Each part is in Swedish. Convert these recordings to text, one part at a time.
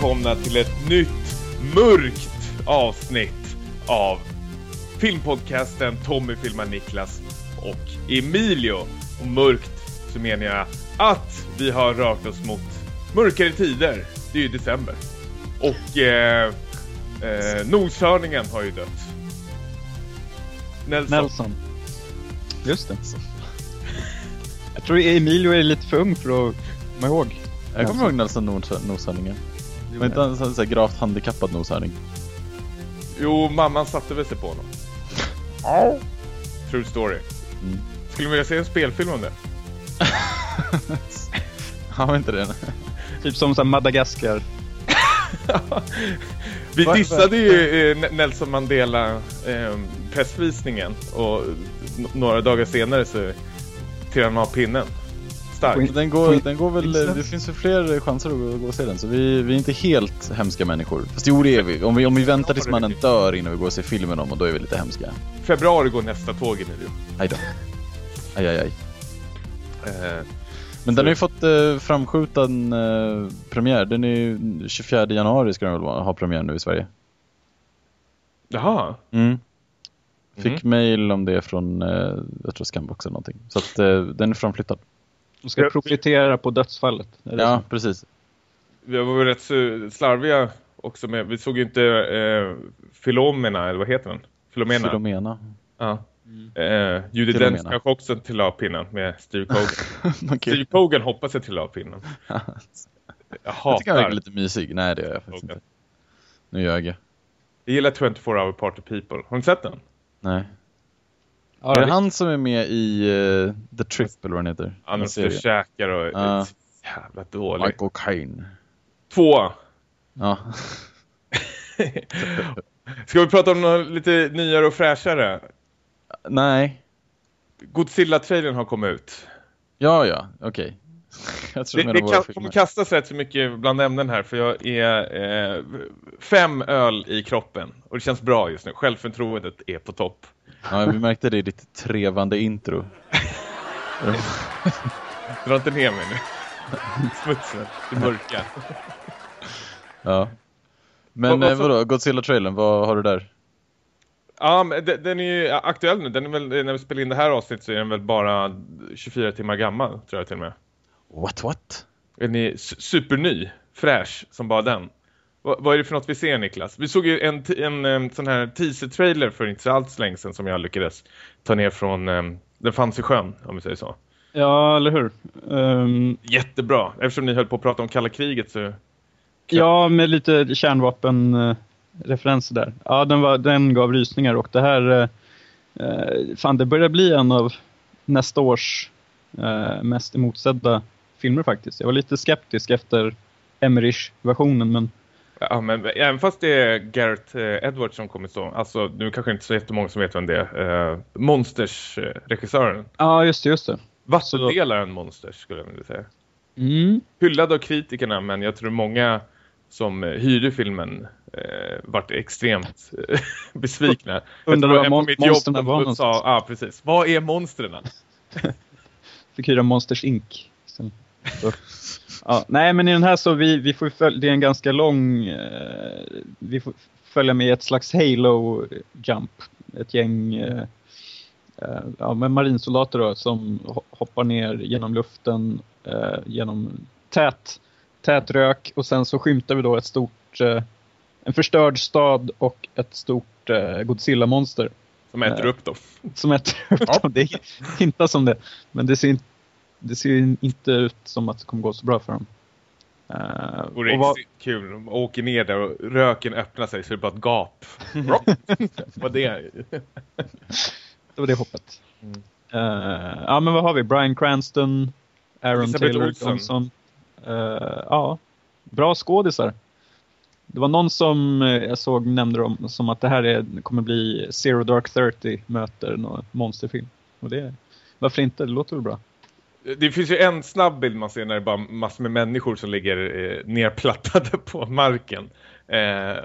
välkomna till ett nytt mörkt avsnitt av filmpodcasten Tommy filmar Niklas och Emilio. Och mörkt så menar jag att vi har rört oss mot mörkare tider. Det är ju december. Och eh, eh, noshörningen har ju dött. Nelson. Nelson. Just det. Jag tror Emilio är lite för ung för att komma ihåg. Jag kommer ihåg Nelson noshörningen. Det var inte sån så här gravt handikappad noshörning. Jo, mamman satte väl sig på honom. True story. Mm. Skulle vi vilja se en spelfilm om det? Har vi inte det? Typ som så Madagaskar. Vi Va- dissade ju eh, Nelson Mandela eh, pressvisningen och några dagar senare så trillade han av pinnen. Starkt. Den går, den går väl, det finns väl fler chanser att gå, och se den. Så vi, vi är inte helt hemska människor. Fast jo det är vi. Om vi, om vi väntar tills mannen dör innan vi går och ser filmen om och då är vi lite hemska. Februari går nästa tåg in i det. Aj då. Aj, aj, aj. Eh, Men den har ju fått eh, framskjuten eh, premiär. Den är ju 24 januari ska den väl vara- ha premiär nu i Sverige. jaha. Mm. Fick Mhm. mail om det från, eh, jag tror Scambox eller någonting. Så att eh, den är framflyttad. De ska profitera på dödsfallet. Är Ja, så? precis. Vi var väl rätt slarviga också med. Vi såg ju inte eh, Filomena, eller vad heter den? Filomena. Filomena. Ja. Eh, Judi Filomena. Dench kanske också till av pinnen med Steve Cogan. Steve Cogan hoppas jag till av pinnen. Jag Jag tycker han hatar. lite mysig. Nej, det gör jag faktiskt Okej. inte. Nu ljög jag. Jag gillar 24 Hour Party People. Har ni sett den? Nej. Ja, är det han som är med i eh, The Trip eller vad den heter? Han är käkar och Ja. jävla dålig. Michael Caine. Två. Ja. Ska vi prata om något lite nyare och fräschare? Nej. Godzilla-trailern har kommit ut. Ja, ja. Okej. Tror Det, det kan, kommer kastas rätt så mycket bland ämnen här för jag är eh, fem öl i kroppen och det känns bra just nu. Självförtroendet är på topp. Ja, vi märkte det i ditt trevande intro. Dra inte ner mig nu. Smutsen, det mörka. Ja. Men Vad- vad eh, vadå, Godzilla-trailern, vad har du där? Ja, men de- den är ju aktuell nu. Den är väl, när vi spelar in det här avsnittet så är den väl bara 24 timmar gammal, tror jag till och med. What, what? Den är su- superny, fräsch, som bara den. Va, vad är det för något vi ser, Niklas? Vi såg ju en, en, em, sån här teaser-trailer för inte så alls länge sedan som jag lyckades ta ner från... em, den fanns i sjön, om vi säger så. Ja, eller hur? Ehm, Jättebra. Eftersom ni höll på att prata om kalla kriget så... ja, med lite kärnvapenreferenser där. Ja, den, var, den gav rysningar och det här... eh, eh, fan, det börjar bli en av nästa års eh, mest emotsedda filmer faktiskt. Jag var lite skeptisk efter Emmerich-versionen, men Ja, men även fast det är Garrett eh, Edwards som kommer stå... Alltså, nu kanske inte så jättemånga som vet vem det är. Eh, Monsters-regissören. ja, just det, just det. Vattendelaren Monsters, skulle jag vilja säga. Mm. hyllad av kritikerna men jag tror många som eh, hyrde filmen eh, vart extremt eh, besvikna. Undrar vad tror en på mon- mitt jobb monsterna som var sa, någonstans. ja ah, precis. Vad är monstren? Fick hyra Monsters Inc. Ja, nej, men i den här så vi, vi får följa, det är en ganska lång, eh, vi får följa med ett slags Halo-jump. Ett gäng eh, eh, ja, med marinsoldater då, som ho- hoppar ner genom luften, eh, genom tät, tät rök och sen så skymtar vi då ett stort, eh, en förstörd stad och ett stort eh, Godzilla-monster Som äter upp dem. som äter upp dem. Det hintas om det. Men det ser, inte, det ser ju inte ut som att det kommer gå så bra för dem. Uh, Och det är vad, extremt kul. De åker ner där och röken öppnar sig så det är bara ett gap. vad det är. det var det hoppet. Mm. Eh, ja, men vad har vi? Brian Cranston, Aaron Elisabeth Taylor Olsen. Johnson. Eh, ja, bra skådisar. Det var någon som jag såg nämnde om som att det här är, kommer bli Zero Dark Thirty möter någon monsterfilm. Och det, varför inte? Det låter väl bra. Det finns ju en snabb bild man ser när det är bara massor med människor som ligger eh, nerplattade på marken. Eh,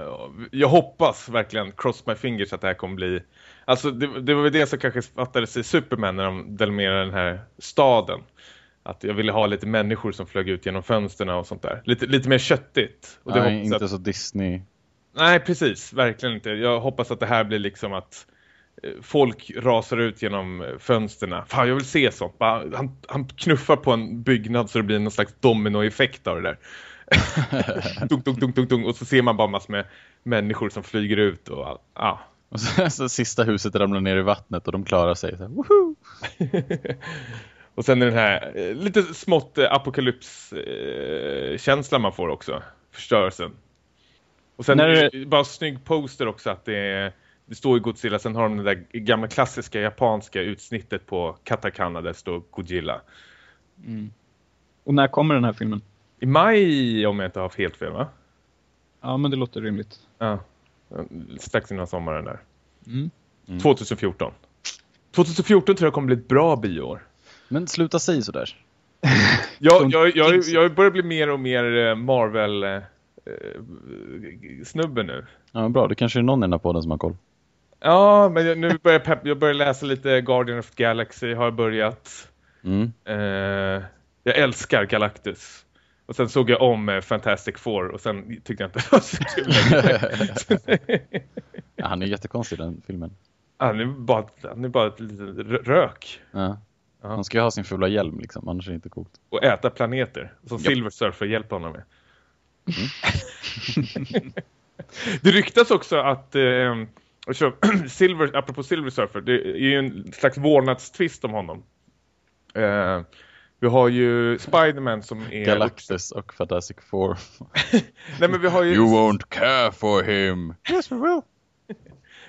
jag hoppas verkligen, cross my fingers, att det här kommer bli... Alltså det, det var väl det som kanske fattades i Superman när de delmerade den här staden. att jag ville ha lite människor som flög ut genom fönsterna och sånt där. Lite, lite mer köttigt. Och det Nej, inte att, så Disney. nej, precis. Verkligen inte. Jag hoppas att det här blir liksom att folk rasar ut genom eh, fönsterna. Fan, jag vill se sånt. Han, han knuffar på en byggnad så det blir någon slags dominoeffekt av det där. dunk, dunk, dunk, dunk, dunk. Och så ser man bara massor med människor som flyger ut och ja. Och så, så sista huset ramlar ner i vattnet och de klarar sig. Så här, och sen är den här eh, lite smått eh, apokalyps-känslan man får också. Förstörelsen. Och sen När är det bara snygg poster också att det är det står i Godzilla, sen har de det där gamla klassiska japanska utsnittet på katakana där det står Godzilla. Och när kommer den här filmen? I maj om jag inte har haft helt fel va? Ja, men det låter rimligt. Ja. Strax innan sommaren där. Mm. 2014. 2014 tror jag kommer bli ett bra bioår. Men sluta säga sådär. Jag, jag, jag, jag börjar bli mer och mer eh, Marvel eh, snubbe nu. Ja, bra. Det kanske är någon i den här podden som har koll. Ja, men jag, nu börjar jag, pepp, jag börjar läsa lite Guardian of the Galaxy har börjat. Mm. Eh, jag älskar Galactus. Och sen såg jag om eh, Fantastic Four och sen tyckte jag inte det var så kul. Ja, han är jättekonstig den filmen. Han är bara, han är bara ett litet rö- rök. Ja. Ja. Han ska ju ha sin fula hjälm liksom, annars är det inte coolt. Och äta planeter. Som Japp. Silver Surfer hjälper honom med. det ryktas också att eh, Silver, apropå Silver Surfer, det är ju en slags vårdnadstvist om honom. Eh, vi har ju Spiderman som är... Galactus och Fantastic Four. Nej men vi har ju, You won't care for him. Yes we will.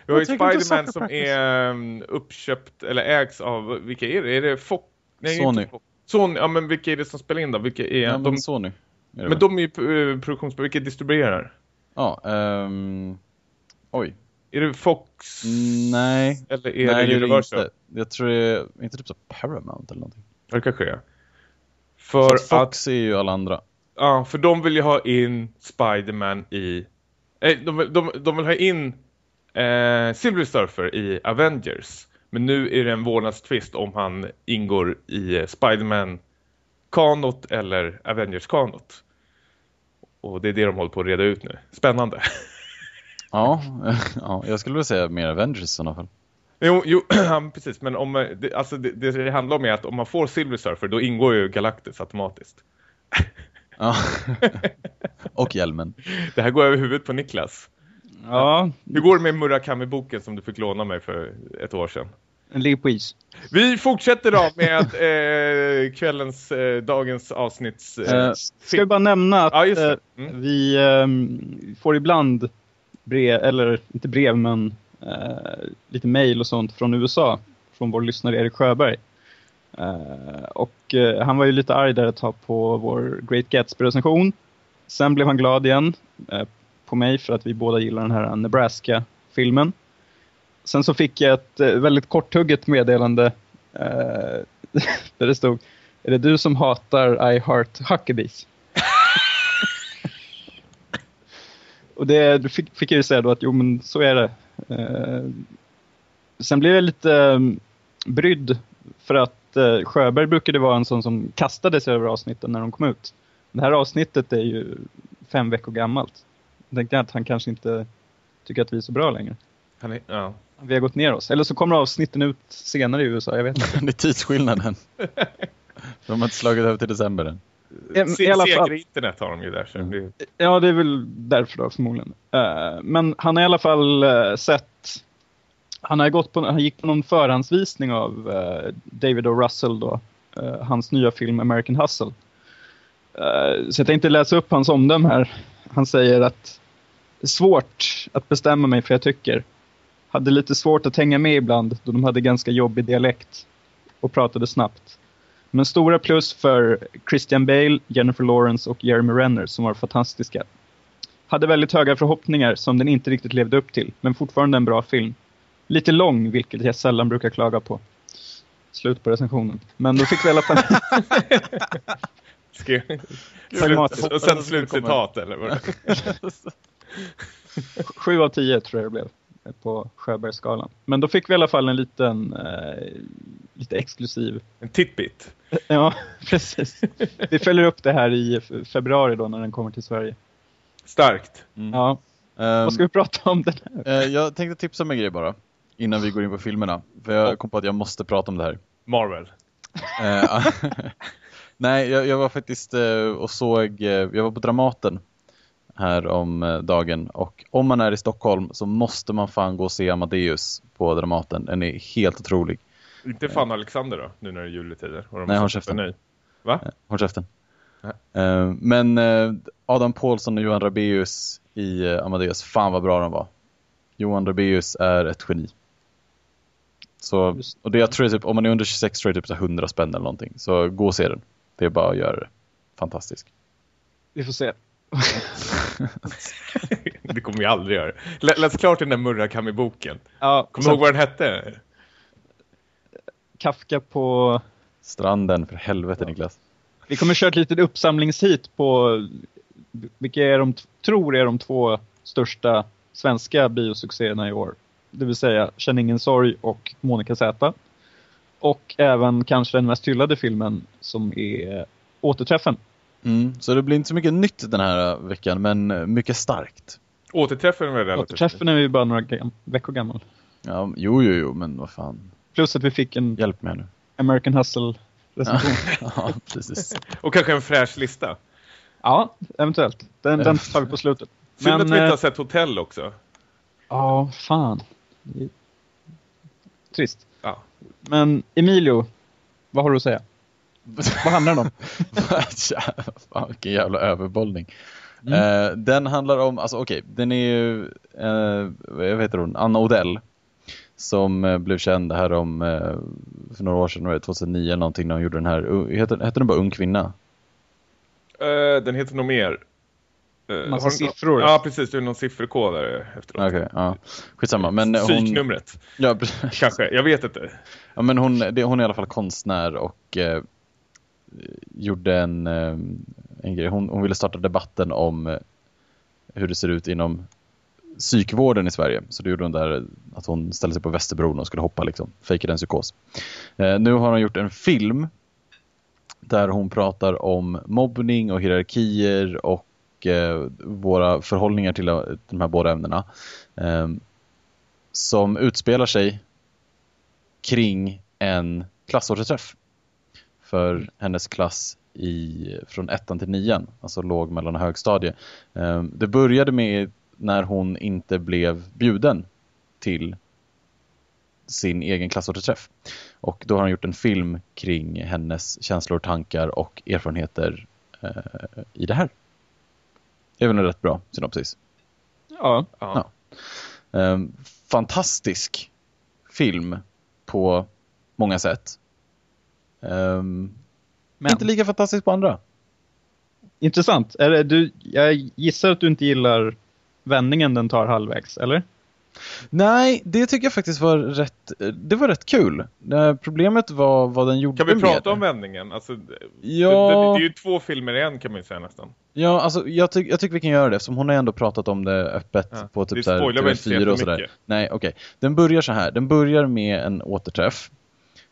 vi har ju Spiderman som practice. är um, uppköpt, eller ägs av, vilka är det? Är det Fox? Nej, Sony. Inte Fox. Sony, ja men vilka är det som spelar in då? Vilka är Ja, de? men Sony. Är det Men väl? de är ju uh, produktionsbolag, vilka distribuerar? Ja, ehm... Oj. Är det Fox? Nej. Eller är Nej, det Universal? inte. Jag tror det är, inte typ så Paramount eller någonting. Det kanske är. För För att Fox är ju alla andra. ja, för de vill ju ha in Spiderman i... Eh, de, de, de vill ha in eh, Silver Surfer i Avengers. Men nu är det en vårdnadstvist om han ingår i eh, Spiderman-kanot eller Avengers-kanot. Och det är det de håller på att reda ut nu. Spännande. Ja, ja, jag skulle vilja säga mer Avengers i sådana fall. Jo, jo precis. Men om, eh, det, alltså det, det handlar om är att om man får Silver Surfer då ingår ju Galactus automatiskt. Ja. och hjälmen. Det här går över huvudet på Niklas. Ja, Hur går det med Murakami-boken som du fick låna mig för ett år sedan? den ligger på is. Vi fortsätter då med eh, kvällens, eh, dagens avsnitts... Eh, Eh, ska vi bara nämna att Ja, eh, Mm. vi ehm, får ibland brev, eller inte brev men eh, lite mail och sånt från USA. Från vår lyssnare Erik Sjöberg. Eh, och eh, han var ju lite arg där ett tag på vår Great Gatsby-recension. Sen blev han glad igen eh, på mig för att vi båda gillar den här Nebraska-filmen. Sen så fick jag ett eh, väldigt korthugget meddelande eh, där det stod Är det du som hatar I Heart Huckabees? Och det du fick, fick jag ju säga då att jo men så är det. Eh, sen blev jag lite eh, brydd för att eh, Sjöberg brukade vara en sån som kastade sig över avsnitten när de kom ut. Det här avsnittet är ju fem veckor gammalt. Jag tänkte att han kanske inte tycker att vi är så bra längre. han är, ja. Vi har gått ner oss. Eller så kommer avsnitten ut senare i USA, jag vet inte. det är tidsskillnaden. De har inte slagit över till december än. I- Se, i alla fall- Seger internet har de ju där. Så det Ja, det är väl därför då förmodligen. Eh, men han har i alla fall eh, sett... Han, har gått på, han gick på någon förhandsvisning av eh, David O. Russell då. eh, hans nya film American Hustle. Eh, så jag tänkte läsa upp hans omdöme här. Han säger att det är svårt att bestämma mig för jag tycker. Hade lite svårt att hänga med ibland då de hade ganska jobbig dialekt och pratade snabbt. Men stora plus för Christian Bale, Jennifer Lawrence och Jeremy Renner som var fantastiska. Hade väldigt höga förhoppningar som den inte riktigt levde upp till, men fortfarande en bra film. Lite lång, vilket jag sällan brukar klaga på. Slut på recensionen. Men då fick vi i alla fall... Pragmatiskt. Och sen slutcitat eller vad? Sju av tio tror jag det blev på Sjöbergsskalan. Men då fick vi i alla fall en liten eh, lite exklusiv. En titbit. Ja, precis. Vi följer upp det här i februari då när den kommer till Sverige. Starkt. Mm. Ja, Ehm, vad ska vi prata om den här? eh, jag tänkte tipsa om en grej bara. Innan vi går in på filmerna. För jag kom på att jag måste prata om det här. Marvel. Eh, Nej, jag, jag var faktiskt eh, och såg, jag var på Dramaten här om dagen och om man är i Stockholm så måste man fan gå och se Amadeus på Dramaten. Den är helt otrolig. Inte fan Alexander då, nu när det är juletider. Och de Nej, har håll käften. Va? Håll käften. Eh, Men eh, Adam Paulsson och Johan Rabaeus i eh, Amadeus, fan vad bra de var. Johan Rabaeus är ett geni. Så, och det jag tror är typ, om man är under 26 tror jag typ så här 100 spänn eller någonting. Så gå och se den. Det är bara att göra det. Fantastisk. Vi får se. det kommer jag aldrig göra. Lä läs klart den där Murakami-boken. Ja, Kommer du ihåg vad den hette? Kafka på... Stranden, för helvete Niklas. Vi kommer köra ett litet uppsamlingshit på vilka är de, tror är de två största svenska biosuccéerna i år. Det vill säga Känn ingen sorg och Monica Z. Och även kanske den mest hyllade filmen som är Återträffen. Mm, så det blir inte så mycket nytt den här veckan, men mycket starkt. Återträffen var relativt. Återträffen är ju bara några veckor gammal. Ja, jo, jo, jo, men vad fan. Plus att vi fick en Hjälp mig nu. American Hustle recension. ja, precis. Och kanske en fräsch lista. Ja, eventuellt. Den, den tar vi på slutet. Synd att vi inte eh, har sett Hotell också. Ja, fan. Trist. Ja. Men Emilio, vad har du att säga? Vad handlar den om? Fan, vilken jävla överbollning. Mm. Eh, den handlar om, alltså okej, den är ju, eh, vad heter hon, Anna Odell. Som eh, blev känd här om, eh, för några år sedan, vad är det, 2009 eller någonting, när hon gjorde den här, uh, heter, heter den bara Ung Kvinna? Eh, den heter nog mer. Uh, Massa siffror. Ja, precis. Det är någon sifferkodare efteråt. Okej, ja. Skitsamma. Men hon, Psyknumret. ja. Kanske. Jag vet inte. Ja, men hon, det, hon är i alla fall konstnär och eh, gjorde en, en grej. Hon, hon ville starta debatten om hur det ser ut inom psykvården i Sverige. Så det gjorde hon där att hon ställde sig på Västerbron och skulle hoppa liksom. Fejkade en psykos. Eh, nu har hon gjort en film där hon pratar om mobbning och hierarkier och eh, våra förhållningar till eh, de här båda ämnena. Eh, som utspelar sig kring en klassåterträff för hennes klass i, från ettan till nian, alltså låg mellan och högstadie. Eh, Det började med när hon inte blev bjuden till sin egen klassåterträff. Och då har han gjort en film kring hennes känslor, tankar och erfarenheter eh, i det här. Det är väl en rätt bra synopsis. Ja, Ja. Eh, fantastisk film på många sätt. Eh, men Inte lika fantastisk på andra. intressant. Är det, du, jag gissar att du inte gillar vändningen den tar halvvägs, eller? Nej, det tycker jag faktiskt var rätt, det var rätt kul. Problemet var vad den gjorde Kan vi med prata det. om vändningen? Alltså, det, Ja. det, det, det är ju två filmer i en kan man ju säga nästan. Ja, alltså jag, tyck, jag tycker vi kan göra det, som hon har ändå pratat om det öppet Ja, på typ så här TV4 och sådär. Nej, okej. Den börjar så här. Den börjar med en återträff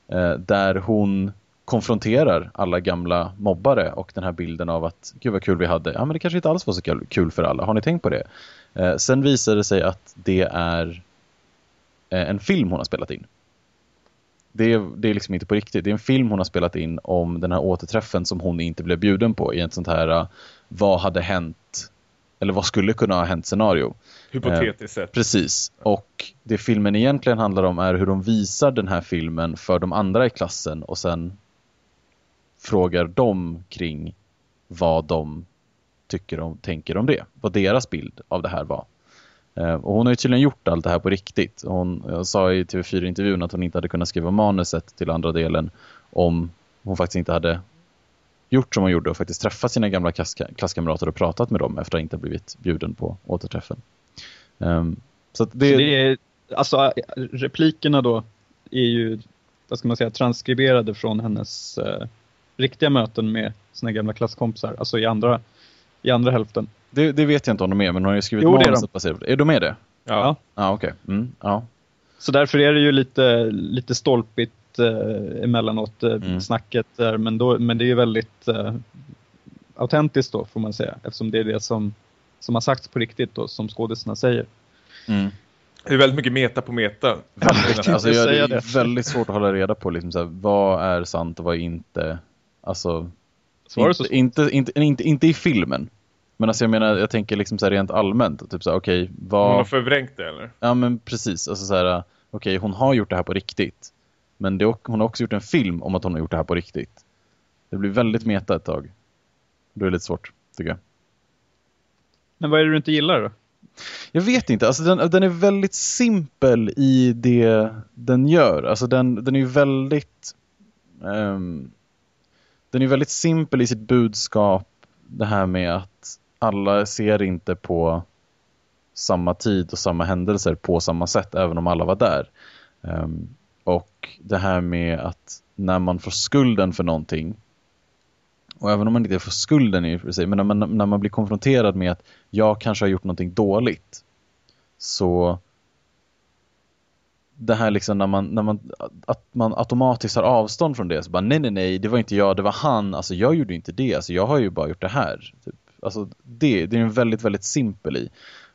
eh, där hon konfronterar alla gamla mobbare och den här bilden av att gud vad kul vi hade. Ja, men det kanske inte alls var så kul, kul för alla. Har ni tänkt på det? Eh, sen visar det sig att det är eh, en film hon har spelat in. Det är, det är liksom inte på riktigt. Det är en film hon har spelat in om den här återträffen som hon inte blev bjuden på i ett sånt här uh, vad hade hänt eller vad skulle kunna ha hänt scenario. Hypotetiskt sett. Precis. Och det filmen egentligen handlar om är hur de visar den här filmen för de andra i klassen och sen frågar dem kring vad de tycker och tänker om det. Vad deras bild av det här var. Eh, och hon har ju tydligen gjort allt det här på riktigt. Hon jag sa i TV4-intervjun att hon inte hade kunnat skriva manuset till andra delen om hon faktiskt inte hade gjort som hon gjorde och faktiskt träffat sina gamla klasskamrater och pratat med dem efter att inte ha blivit bjuden på återträffen. Um, så att det, Så det är, alltså replikerna då är ju, vad ska man säga, transkriberade från hennes eh, riktiga möten med sina gamla klasskompisar, alltså i andra, i andra hälften. det, det vet jag inte om de är, men hon har ju skrivit Jo, det är manuset baserat på det. Är de med det? Ja. Ja, okej. Mm, ja. Så därför är det ju lite, lite stolpigt eh, emellanåt, eh, Mm. snacket där, men, då, men det är ju väldigt eh, autentiskt då får man säga, eftersom det är det som, som har sagts på riktigt då, som skådespelarna säger. Mm. Det är väldigt mycket meta på meta. tänkte Alltså, jag, det är väldigt svårt att hålla reda på liksom, så här, vad är sant och vad är inte. Alltså, Så var det så inte, inte, inte, inte, i filmen. Men alltså jag menar, jag tänker liksom så här rent allmänt. Typ så här, okej, Hon har vad... förvrängt det eller? Ja men precis, alltså så här, okej hon har gjort det här på riktigt. Men det, hon har också gjort en film om att hon har gjort det här på riktigt. Det blir väldigt meta ett tag. Då är det lite svårt, tycker jag. Men vad är det du inte gillar då? Jag vet inte, alltså den, den är väldigt simpel i det den gör. Alltså den, den är ju väldigt ehm, den är väldigt simpel i sitt budskap. Det här med att alla ser inte på samma tid och samma händelser på samma sätt även om alla var där. Um, och det här med att när man får skulden för någonting och även om man inte får skulden i och för sig, men när man, när man blir konfronterad med att jag kanske har gjort någonting dåligt så det här liksom när man, när man, att man automatiskt tar avstånd från det så bara nej nej nej det var inte jag, det var han, alltså jag gjorde inte det, alltså jag har ju bara gjort det här typ. Alltså det, det är en väldigt väldigt simpel i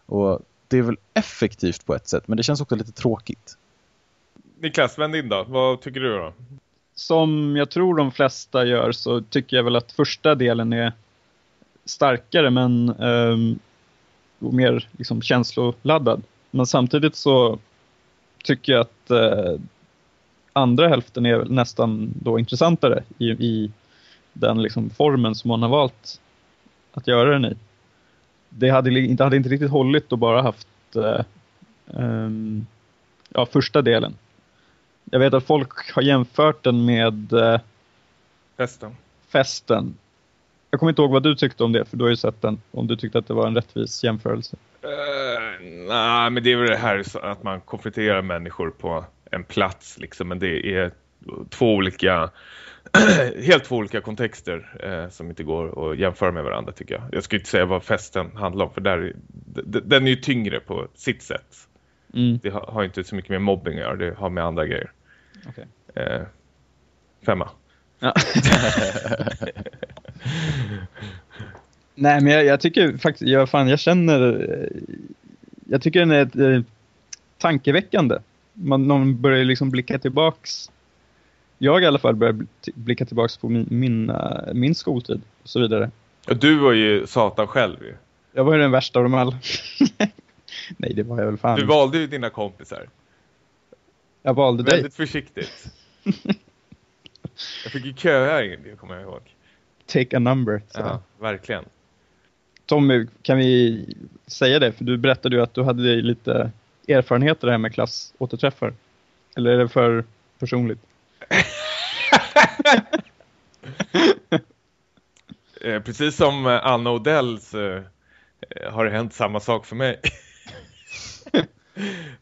och det är väl effektivt på ett sätt men det känns också lite tråkigt. Niklas, vänd in då. Vad tycker du då? Som jag tror de flesta gör så tycker jag väl att första delen är starkare men och mer liksom känsloladdad. Men samtidigt så tycker jag att eh, andra hälften är nästan då intressantare i, i den liksom formen som man har valt att göra den i. Det hade inte, hade inte riktigt hållit att bara haft eh, ehm, ja, första delen. Jag vet att folk har jämfört den med eh, Festen. festen. Jag kommer inte ihåg vad du tyckte om det, för du har ju sett den. Om du tyckte att det var en rättvis jämförelse. Uh, Nej, men det är väl det här att man konfronterar människor på en plats liksom. Men det är två olika, helt två olika kontexter eh, som inte går att jämföra med varandra tycker jag. Jag skulle inte säga vad festen handlar om, för där, den är ju tyngre på sitt sätt. Mm. Det har, har inte så mycket med mobbing att göra, det har med andra grejer. Okej. Eh, femma. Ja. Nej, men jag, jag tycker faktiskt, jag, fan, jag känner, eh, jag tycker den är eh, tankeväckande. Man, man börjar liksom blicka tillbaks. Jag i alla fall börjar bli- blicka tillbaks på min, min, min skoltid och så vidare. Och du var ju satan själv ju. Jag var ju den värsta av dem alla. Nej, det var jag väl fan. Du valde ju dina kompisar. jag valde dig. Väldigt försiktigt. Jag fick ju köa in det, kommer jag ihåg. Take a number. Så. Ja, verkligen. Tommy, kan vi säga det? För du berättade ju att du hade lite erfarenheter här med klassåterträffar. Eller är det för personligt? Eh, precis som eh, Anna Odell så eh, har det hänt samma sak för mig.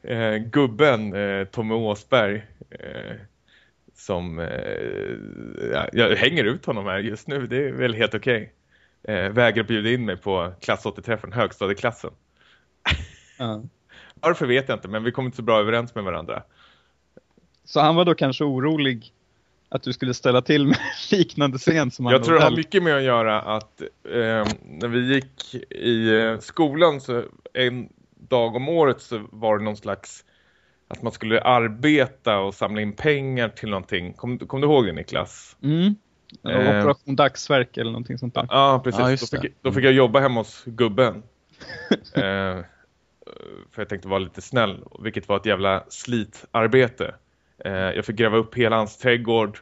gubben Tommy Åsberg som ja, jag hänger ut honom här just nu, det är väl helt okej. Eh, vägrar bjuda in mig på klassåterträffen, högstadieklassen. Ja. Varför vet jag inte, men vi kommer inte så bra överens med varandra. Så han var då kanske orolig att du skulle ställa till med liknande scen som han Jag tror det har mycket med att göra att eh, när vi gick i eh, skolan så en dag om året så var det någon slags att man skulle arbeta och samla in pengar till någonting. Kom, kom du ihåg det Niklas? Mm. Eh. Operation Dagsverk eller någonting sånt där. Ja, precis. Ja, då, fick, då fick jag jobba hemma hos gubben. eh, för jag tänkte vara lite snäll, vilket var ett jävla slitarbete. Eh, jag fick gräva upp hela hans trädgård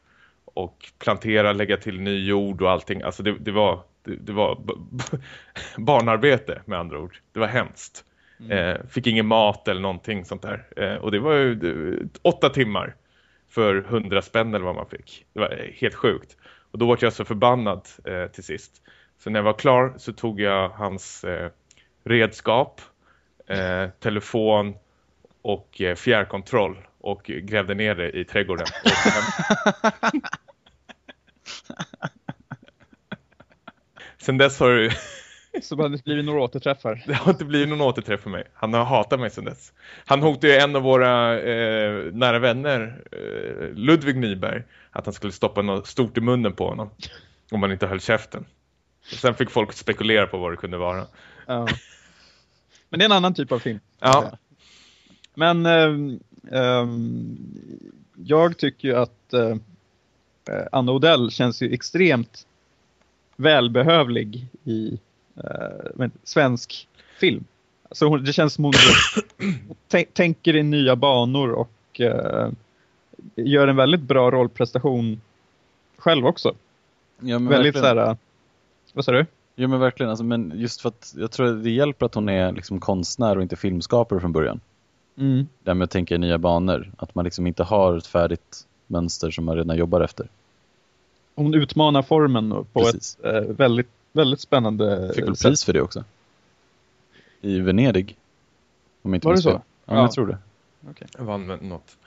och plantera, lägga till ny jord och allting. Alltså det, det var, det, det var barnarbete med andra ord. Det var hemskt. Eh, fick ingen mat eller någonting sånt där. Eh, och det var ju det, åtta timmar för hundra spänn eller vad man fick. Det var helt sjukt. Och då var jag så förbannad eh, till sist. Så när jag var klar så tog jag hans eh, redskap, eh, telefon och eh, fjärrkontroll och grävde ner det i trädgården. Sen dess har det Så har blivit några återträffar. Det har inte blivit någon återträff för mig. Han har hatat mig sedan dess. Han hotade ju en av våra eh, nära vänner, eh, Ludvig Nyberg, att han skulle stoppa något stort i munnen på honom. Om han inte höll käften. Och sen fick folk spekulera på vad det kunde vara. Ja. Men det är en annan typ av film. Ja, Men ehm, ehm, jag tycker ju att eh, eh, Anna Odell känns ju extremt välbehövlig i eh, men, svensk film. Alltså hon, det känns som hon tän- tänker i nya banor och eh, gör en väldigt bra rollprestation själv också. Ja, väldigt verkligen. så här, vad sa du? Ja men verkligen, alltså, men just för att jag tror att det hjälper att hon är liksom konstnär och inte filmskapare från början. Mm. Det här med att tänka i nya banor, att man liksom inte har ett färdigt mönster som man redan jobbar efter. Hon utmanar formen på Precis. ett eh, väldigt, väldigt spännande Fick väl pris för det också. I Venedig. Om jag inte Var det så? Ja, Ja. jag tror det. vann med något.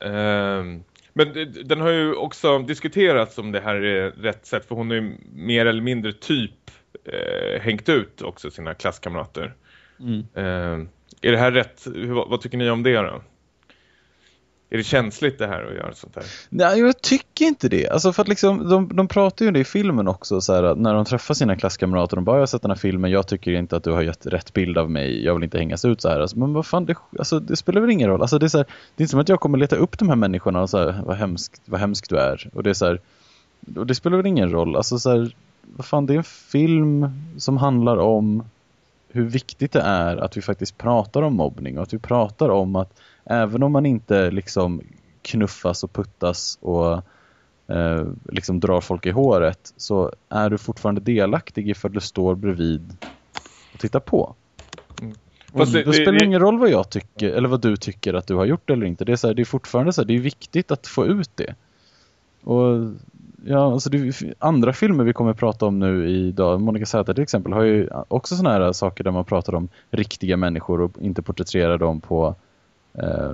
Ehm, men den har ju också diskuterats om det här är rätt sätt. För hon har ju mer eller mindre typ eh, hängt ut också sina klasskamrater. Mm. Ehm, är det här rätt? Hur, vad, vad tycker ni om det då? Är det känsligt det här att göra sånt här? Nej, jag tycker inte det. Alltså för att liksom, de, de pratar ju om det i filmen också, så här, att när de träffar sina klasskamrater. De bara, jag har sett den här filmen, jag tycker inte att du har gett rätt bild av mig, jag vill inte hängas ut så här. Alltså, men vad fan, det, alltså, det spelar väl ingen roll. Alltså, det, är så här, det är inte som att jag kommer leta upp de här människorna och så här, vad hemskt, vad hemskt du är. Och det är så här, och det spelar väl ingen roll. Alltså så här, vad fan, det är en film som handlar om hur viktigt det är att vi faktiskt pratar om mobbning och att vi pratar om att även om man inte liksom knuffas och puttas och eh, liksom drar folk i håret så är du fortfarande delaktig ifall du står bredvid och tittar på. Och Fast det- det, det- spelar det- ingen roll vad jag tycker eller vad du tycker att du har gjort eller inte. Det är, så här, det är fortfarande så här, det är viktigt att få ut det. Och ja, alltså det, andra filmer vi kommer att prata om nu idag, Monica Zäta till exempel, har ju också sådana här saker där man pratar om riktiga människor och inte porträtterar dem på eh,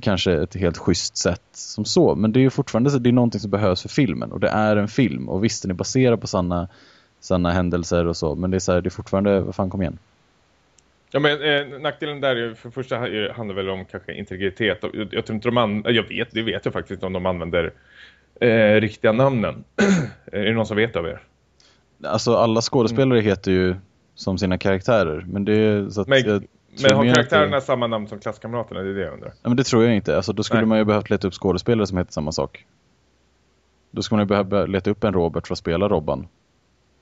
kanske ett helt schysst sätt som så. Men det är ju fortfarande så, det är någonting som behövs för filmen och det är en film och visst den är baserad på sanna, sanna händelser och så, men det är så här, det är fortfarande, vad fan kom igen. Ja, men eh, nackdelen där är ju för det första handlar väl om kanske integritet. Och Jag, jag tror inte de an- jag vet, det vet jag faktiskt om de använder eh, riktiga namnen. är det någon som vet av er? Alltså alla skådespelare heter ju som sina karaktärer, men det är så att Men- jag Men har karaktärerna det, samma namn som klasskamraterna? Det är det jag undrar. ja, men det tror jag inte. Alltså då skulle Nej. man ju behövt leta upp skådespelare som heter samma sak. Då skulle man ju behöva leta upp en Robert för att spela Robban.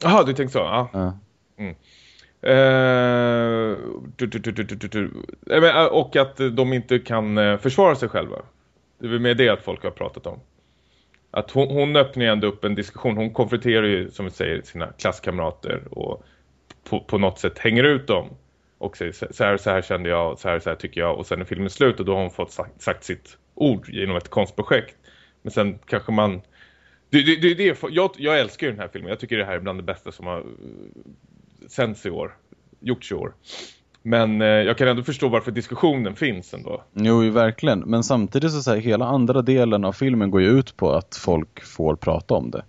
Jaha, du tänkte så? Ja. Ja. Eh, du, du, du, du. Eh, Och att de inte kan eh, försvara sig själva. Det är med det att folk har pratat om. Att hon, hon öppnar ju ändå upp en diskussion. Hon konfronterar ju, som vi säger, sina klasskamrater och på, på något sätt hänger ut dem. Och säger så här, så här kände jag, så här, så här tycker jag. Och sen är filmen slut och då har hon fått sagt, sagt sitt ord genom ett konstprojekt. Men sen kanske man... Det, det, det, det, jag, jag älskar ju den här filmen. Jag tycker det här är bland det bästa som har sänds i år. Gjorts i år. Men eh, jag kan ändå förstå varför diskussionen finns ändå. Jo, ju verkligen. Men samtidigt så säger hela andra delen av filmen går ju ut på att folk får prata om det.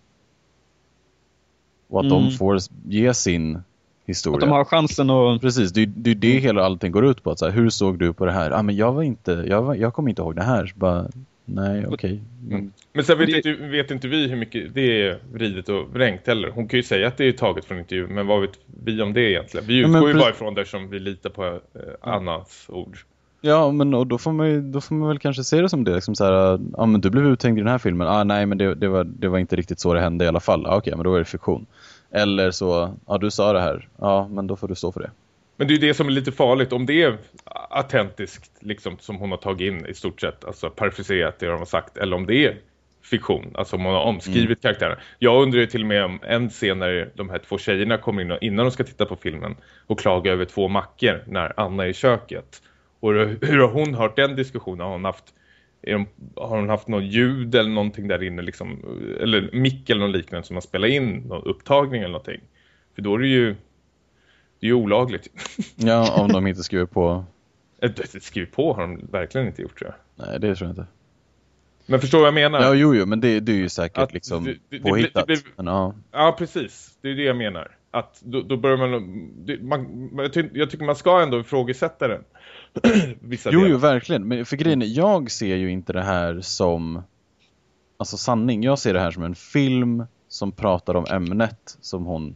Och att Mm. de får ge sin historia. Att de har chansen att... Precis, det det, är det hela allting går ut på. Att så här, hur såg du på det här? Ah, men jag var inte, jag, var, jag kommer inte ihåg det här. Så bara, nej, okej. Men- Men sen vet, Det- inte, vet inte vi hur mycket det är vridet och vrängt heller. Hon kan ju säga att det är taget från intervju, men vad vet vi om det egentligen? Vi Ja, utgår men ju bara ifrån där som vi litar på eh, Annas ord. Ja, men och då får man ju, då får man väl kanske se det som det. Liksom så här, ja men du blev uthängd i den här filmen. Ah, nej, men det, det, var, det var inte riktigt så det hände i alla fall. Ah, okej, men då är det fiktion. Eller så, ja du sa det här. Ja, men då får du stå för det. Men det är ju det som är lite farligt. Om det är autentiskt, liksom, som hon har tagit in i stort sett, alltså parafraserat det de har sagt, eller om det är fiktion, alltså om hon har omskrivit karaktärerna. Jag undrar ju till och med om en scen när de här två tjejerna kommer in och, innan de ska titta på filmen och klaga över två mackor när Anna är i köket. Och hur har hon hört den diskussionen? Har hon haft, de, har hon haft någon ljud eller någonting där inne, liksom, eller mick eller något liknande som har spelat in någon upptagning eller någonting? För då är det ju det är ju olagligt. Ja, om de inte skriver på. Det- Skriv på har de verkligen inte gjort tror jag. Nej, det tror jag inte. Men förstår vad jag menar? Ja, jo, jo, men det, det är ju säkert Att liksom det- det- påhittat. det Men ja, Ja, precis. Det är det jag menar. att då, då börjar man, man jag, ty, jag tycker man ska ändå ifrågasätta den. Vissa Jo, delar. jo, verkligen. Men för grejen är, jag ser ju inte det här som alltså sanning. Jag ser det här som en film som pratar om ämnet som hon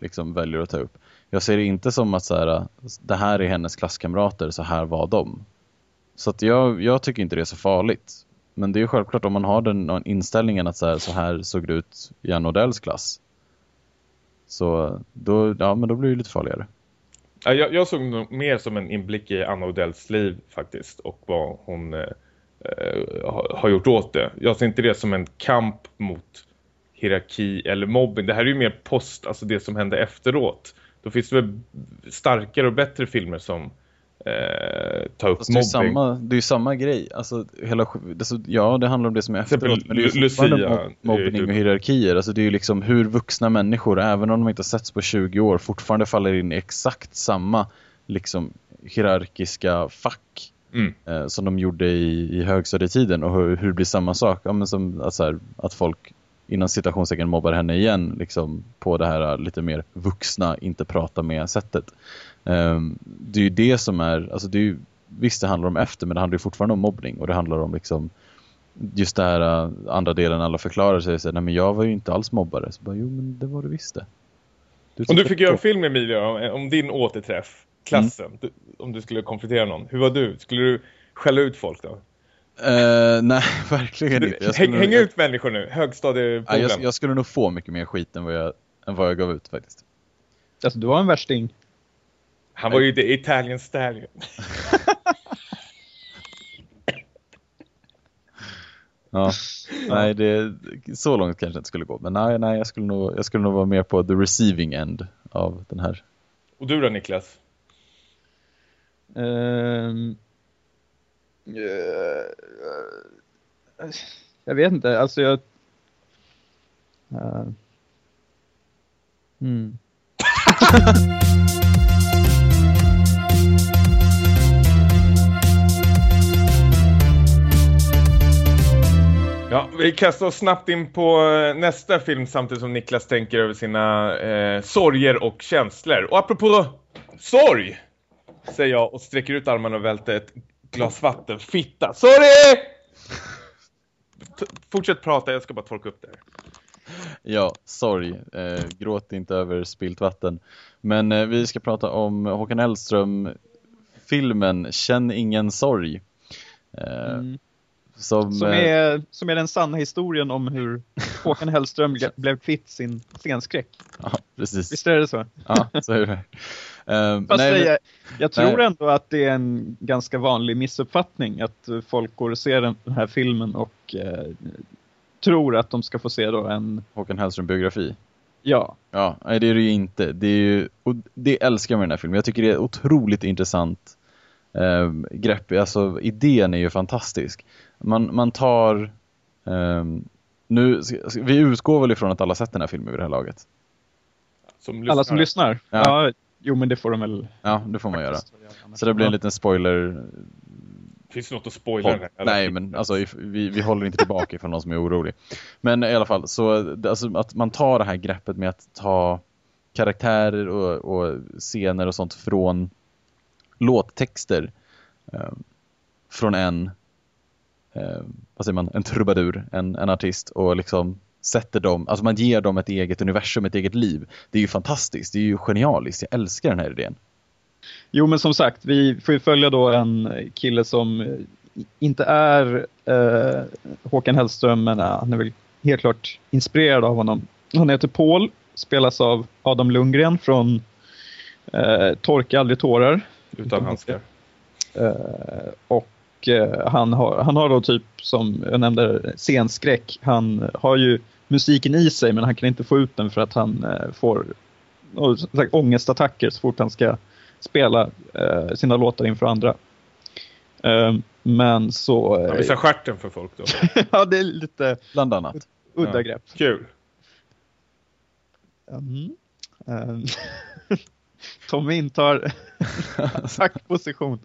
liksom väljer att ta upp. Jag ser det inte som att så här, det här är hennes klasskamrater, så här var de. Så att jag, jag tycker inte det är så farligt. Men det är ju självklart om man har den inställningen att så här, så här såg det ut i Anna Odells klass. Så då, ja, men då blir det lite farligare. Jag, jag såg nog mer som en inblick i Anna Odells liv faktiskt och vad hon eh, eh har, har gjort åt det. Jag ser inte det som en kamp mot hierarki eller mobbing. Det här är ju mer post, alltså det som hände efteråt. Då finns det väl starkare och bättre filmer som eh, tar upp Fast det är mobbing. samma, det är samma grej. Alltså, hela, alltså, ja, det handlar om det som är efteråt. Men det är Lucia, mob- mobbning och hierarkier. Alltså, det är ju liksom hur vuxna människor, även om de inte har setts på 20 år, fortfarande faller in i exakt samma liksom, hierarkiska fack Mm. eh, som de gjorde i, i högstadietiden. Och hur, hur det blir samma sak. Ja, men som, att, här, att folk innan citationstecken mobbar henne igen liksom, på det här lite mer vuxna, inte prata med sättet. Ehm, det är ju det som är, alltså det är ju, visst det handlar om efter men det handlar ju fortfarande om mobbning och det handlar om liksom just det här uh, andra delen alla förklarar sig säger nej men jag var ju inte alls mobbare. Så bara, jo men det var du visst det. Om du fick göra en film Emilia om, om din återträff, klassen, Mm. du, om du skulle konfrontera någon, hur var du? Skulle du skälla ut folk då? Eh, nej, verkligen Du, inte. Jag häng, skulle, häng nog- ut människor nu, högstadiepolen. Nej, jag, jag skulle nog få mycket mer skit än vad jag, än vad jag gav ut faktiskt. Alltså, du var en värsting. Han var ju the Italian stallion. Ja. Nej, det, så långt kanske inte skulle gå. Men nej, nej jag, skulle nog, jag skulle nog vara mer på the receiving end av den här. Och du då Niklas? Ehm, eh, jag vet inte, alltså jag... Uh, mm. Ja, vi kastar oss snabbt in på eh, nästa film samtidigt som Niklas tänker över sina eh, sorger och känslor. Och apropå sorg, säger jag och sträcker ut armarna och välter ett glas vatten. Fitta! Sorry! T- Fortsätt prata, jag ska bara torka upp det här. Ja, sorry. Eh, gråt inte över spilt vatten. Men eh, vi ska prata om Håkan Hellström filmen Känn ingen sorg. Eh, Mm. Som, Som, eh, är, som är den sanna historien om hur Håkan Hellström ble- blev kvitt sin scenskräck. ja, precis. Visst är det så? Ja, så är det. Eh, Fast nej, men- jag, jag tror nej. ändå att det är en ganska vanlig missuppfattning att folk går och ser den den här filmen och eh, tror att de ska få se då en, Håkan Hellström-biografi. ja, Ja, nej det är det ju inte. Det är ju, och det älskar jag med den här filmen. Jag tycker det är otroligt intressant eh, grepp. Alltså idén är ju fantastisk. Man, man tar, ehm, nu, vi utgår väl ifrån att alla sett den här filmen vid det här laget. Som alla som lyssnar. Ja. Ja. jo men det får de väl. Ja, det får man göra. Så det blir en liten spoiler. Finns det något att spoila Nej, men alltså, vi, vi håller inte tillbaka från någon som är orolig. Men i alla fall, så alltså, att man tar det här greppet med att ta karaktärer och, och scener och sånt från låttexter eh, från en eh, vad säger man, en trubadur, en, en artist och liksom sätter dem, alltså man ger dem ett eget universum, ett eget liv. Det är ju fantastiskt, det är ju genialiskt, jag älskar den här idén. Jo men som sagt, vi får ju följa då en kille som eh, inte är eh, Håkan Hellström men eh, han är väl helt klart inspirerad av honom. Han heter Paul, spelas av Adam Lundgren från eh, Torka aldrig tårar. Utan handskar. Eh, och eh, han, har, han har då typ som jag nämnde scenskräck. Han har ju musiken i sig men han kan inte få ut den för att han eh, får och, sagt, ångestattacker så fort han ska spela eh, sina låtar inför andra. Eh, men så... Han Eh, visar stjärten för folk då. ja, det är lite Bland annat. udda Ja. grepp. Kul. Mm. Tommy intar attackposition.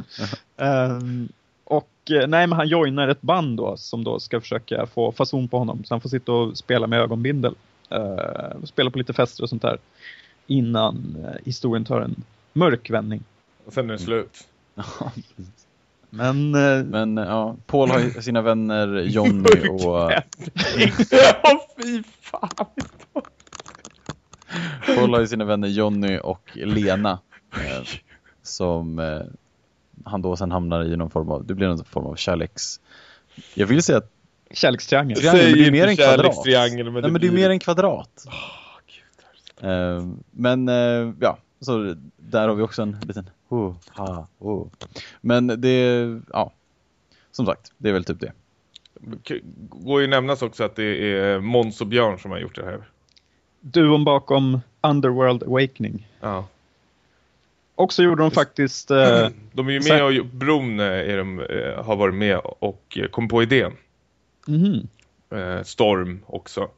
Um, och eh, nej, men han joinar ett band då som då ska försöka få fason på honom. Så han får sitta och spela med ögonbindel. Uh, spela på lite fester och sånt där. innan eh, historien tar en mörk vändning. Och sen är det slut. Men, Men ja, Paul har sina vänner Johnny och... Ja, fy fan. Paul har sina vänner Johnny och Lena. Som han då sen hamnar i någon form av, det blir någon form av kärleks... Jag vill säga att, kärlekstriangel. Triangel, men det är mer en kvadrat. kärlekstriangel, men nej det men det är blir- mer en kvadrat. Åh, Gud. Eh, men eh, ja, så där har vi också en liten oh, ha, oh. Men det, ja. Som sagt, det är väl typ det. Går ju nämnas också att det är Måns och Björn som har gjort det här. Duon bakom Underworld Awakening. Ja. Också gjorde de faktiskt eh, De är ju Så- med och Bron eh, är de, eh, har varit med och eh, kom på idén. mhm, Eh, Storm också.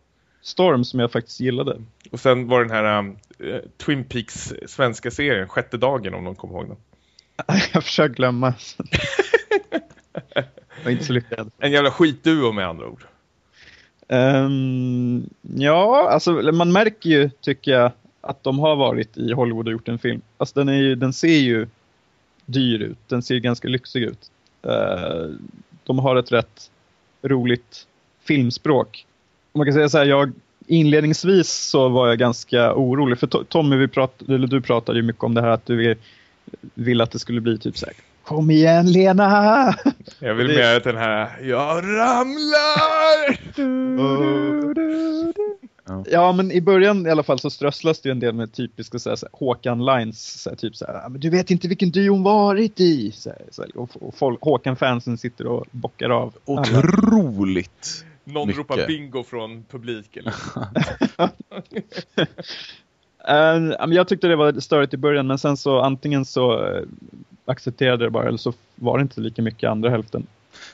Storm som jag faktiskt gillade. Och sen var den här Twin Peaks svenska serien, Sjätte dagen om någon kommer ihåg den. jag försöker glömma. jag var inte så lyckad. En jävla skitduo med andra ord. Ehm, ja, alltså man märker ju, tycker jag, att de har varit i Hollywood och gjort en film. Alltså den, är ju, den ser ju dyr ut. Den ser ganska lyxig ut. Eh, de har ett rätt roligt filmspråk. Man kan säga så här, jag, inledningsvis så var jag ganska orolig. För To- Tommy, vi prat, eller du pratade ju mycket om det här att du vill, att det skulle bli typ så här. Kom igen Lena! Jag vill Det- att den här Jag ramlar! Ja, men i början i alla fall så strösslas det ju en del med typiska så här, så här, Håkan-lines. Så här, typ så här, "Ah, men du vet inte vilken duo hon varit i. Så här, så här, och och folk, Håkan-fansen sitter och bockar av. alla. Otroligt! Någon Mycket. ropar bingo från publiken. Eh, men jag tyckte det var störigt i början, men sen så antingen så uh, accepterade det bara, eller så var det inte lika mycket andra hälften.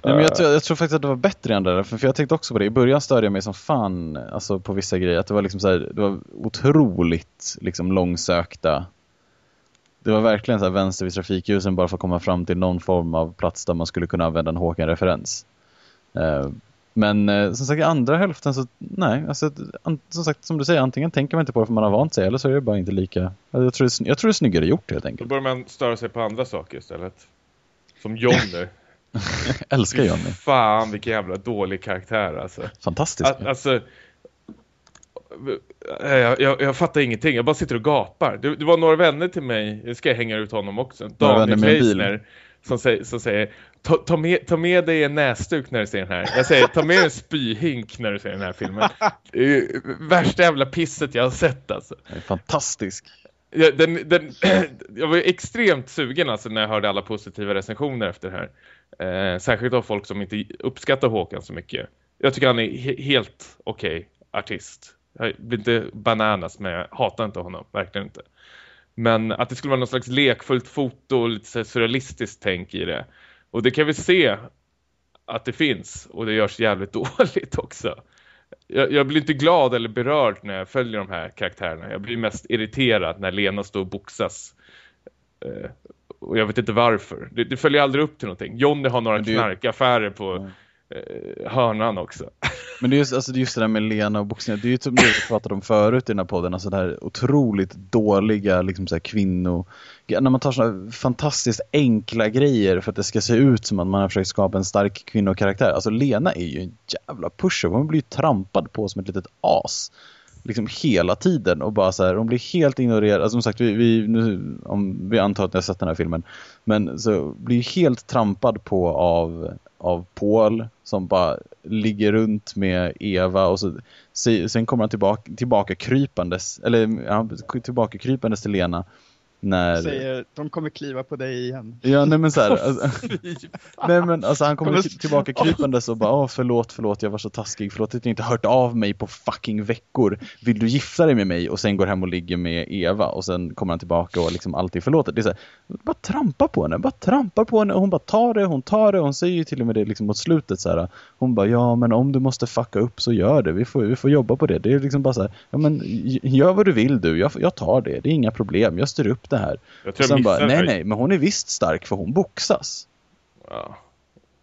Nej, men jag, Eh, tror, jag tror faktiskt att det var bättre i andra hälften, för jag tänkte också på det. I början störde jag mig som fan alltså, på vissa grejer. Att det var liksom så här, det var otroligt liksom, långsökta. Det var verkligen så här vänster vid trafikljusen bara för att komma fram till någon form av plats där man skulle kunna använda en Håkan-referens. Eh, men eh, som sagt i andra hälften så, nej, alltså, an, som sagt som du säger, antingen tänker man inte på det för man har vant sig eller så är det bara inte lika. Jag tror det, jag tror det är snyggare gjort helt Då enkelt. börjar man störa sig på andra saker istället. Som Johnny. Älskar Johnny. Fan vilken jävla dålig karaktär alltså. Fantastisk. Att, alltså, eh, jag, jag, jag fattar ingenting, jag bara sitter och gapar. Det, det var några vänner till mig, nu ska jag hänga ut honom också. Daniel. Kleisner, som, säger- som säger ta, ta, med, ta med dig en näsduk när du ser den här. Jag säger ta med en spyhink när du ser den här filmen. Det är värsta jävla pisset jag har sett alltså. Fantastisk. Jag, den, den, jag var extremt sugen alltså när jag hörde alla positiva recensioner efter det här. Eh, särskilt av folk som inte uppskattar Håkan så mycket. Jag tycker han är he- helt okej artist. Jag blir inte bananas men jag hatar inte honom, verkligen inte. Men att det skulle vara någon slags lekfullt foto och lite surrealistiskt tänk i det. Och det kan vi se att det finns och det görs jävligt dåligt också. Jag, jag blir inte glad eller berörd när jag följer de här karaktärerna. Jag blir mest irriterad när Lena står och boxas. Eh, och jag vet inte varför. Det, det följer aldrig upp till någonting. Johnny har några det knarkaffärer på eh, hörnan också. Men det är just, alltså, det är just det där med Lena och boxningen, det är ju som vi pratade om förut i den här podden, alltså det här otroligt dåliga liksom så här kvinno... När man tar sådana fantastiskt enkla grejer för att det ska se ut som att man har försökt skapa en stark kvinnokaraktär. Alltså Lena är ju en jävla pusher, hon blir ju trampad på som ett litet as. Liksom hela tiden och bara så här, de blir helt ignorerade, Alltså som sagt, vi, vi, nu, om, vi antar att ni har sett den här filmen. Men så blir helt trampad på av, av Paul som bara ligger runt med Eva och så, sen kommer han tillbaka, tillbaka krypandes, eller ja, tillbaka krypandes till Lena. När... Säger, de kommer kliva på dig igen. Ja, nej men så här, alltså, nej men alltså han kommer tillbaka krypandes och bara Åh, förlåt, förlåt, jag var så taskig, förlåt att jag inte hört av mig på fucking veckor. Vill du gifta dig med mig? Och sen går hem och ligger med Eva och sen kommer han tillbaka och liksom alltid förlåter. Det är så här, bara trampa på henne, bara trampar på henne och hon bara tar det, hon tar det, hon säger ju till och med det liksom mot slutet så här. Hon bara, ja men om du måste fucka upp så gör det, vi får, vi får jobba på det. Det är liksom bara så här, ja men gör vad du vill du, jag, jag tar det, det är inga problem, jag styr upp det här. Jag Och tror jag sen bara, missade nej nej, men hon är visst stark för hon boxas. Ja,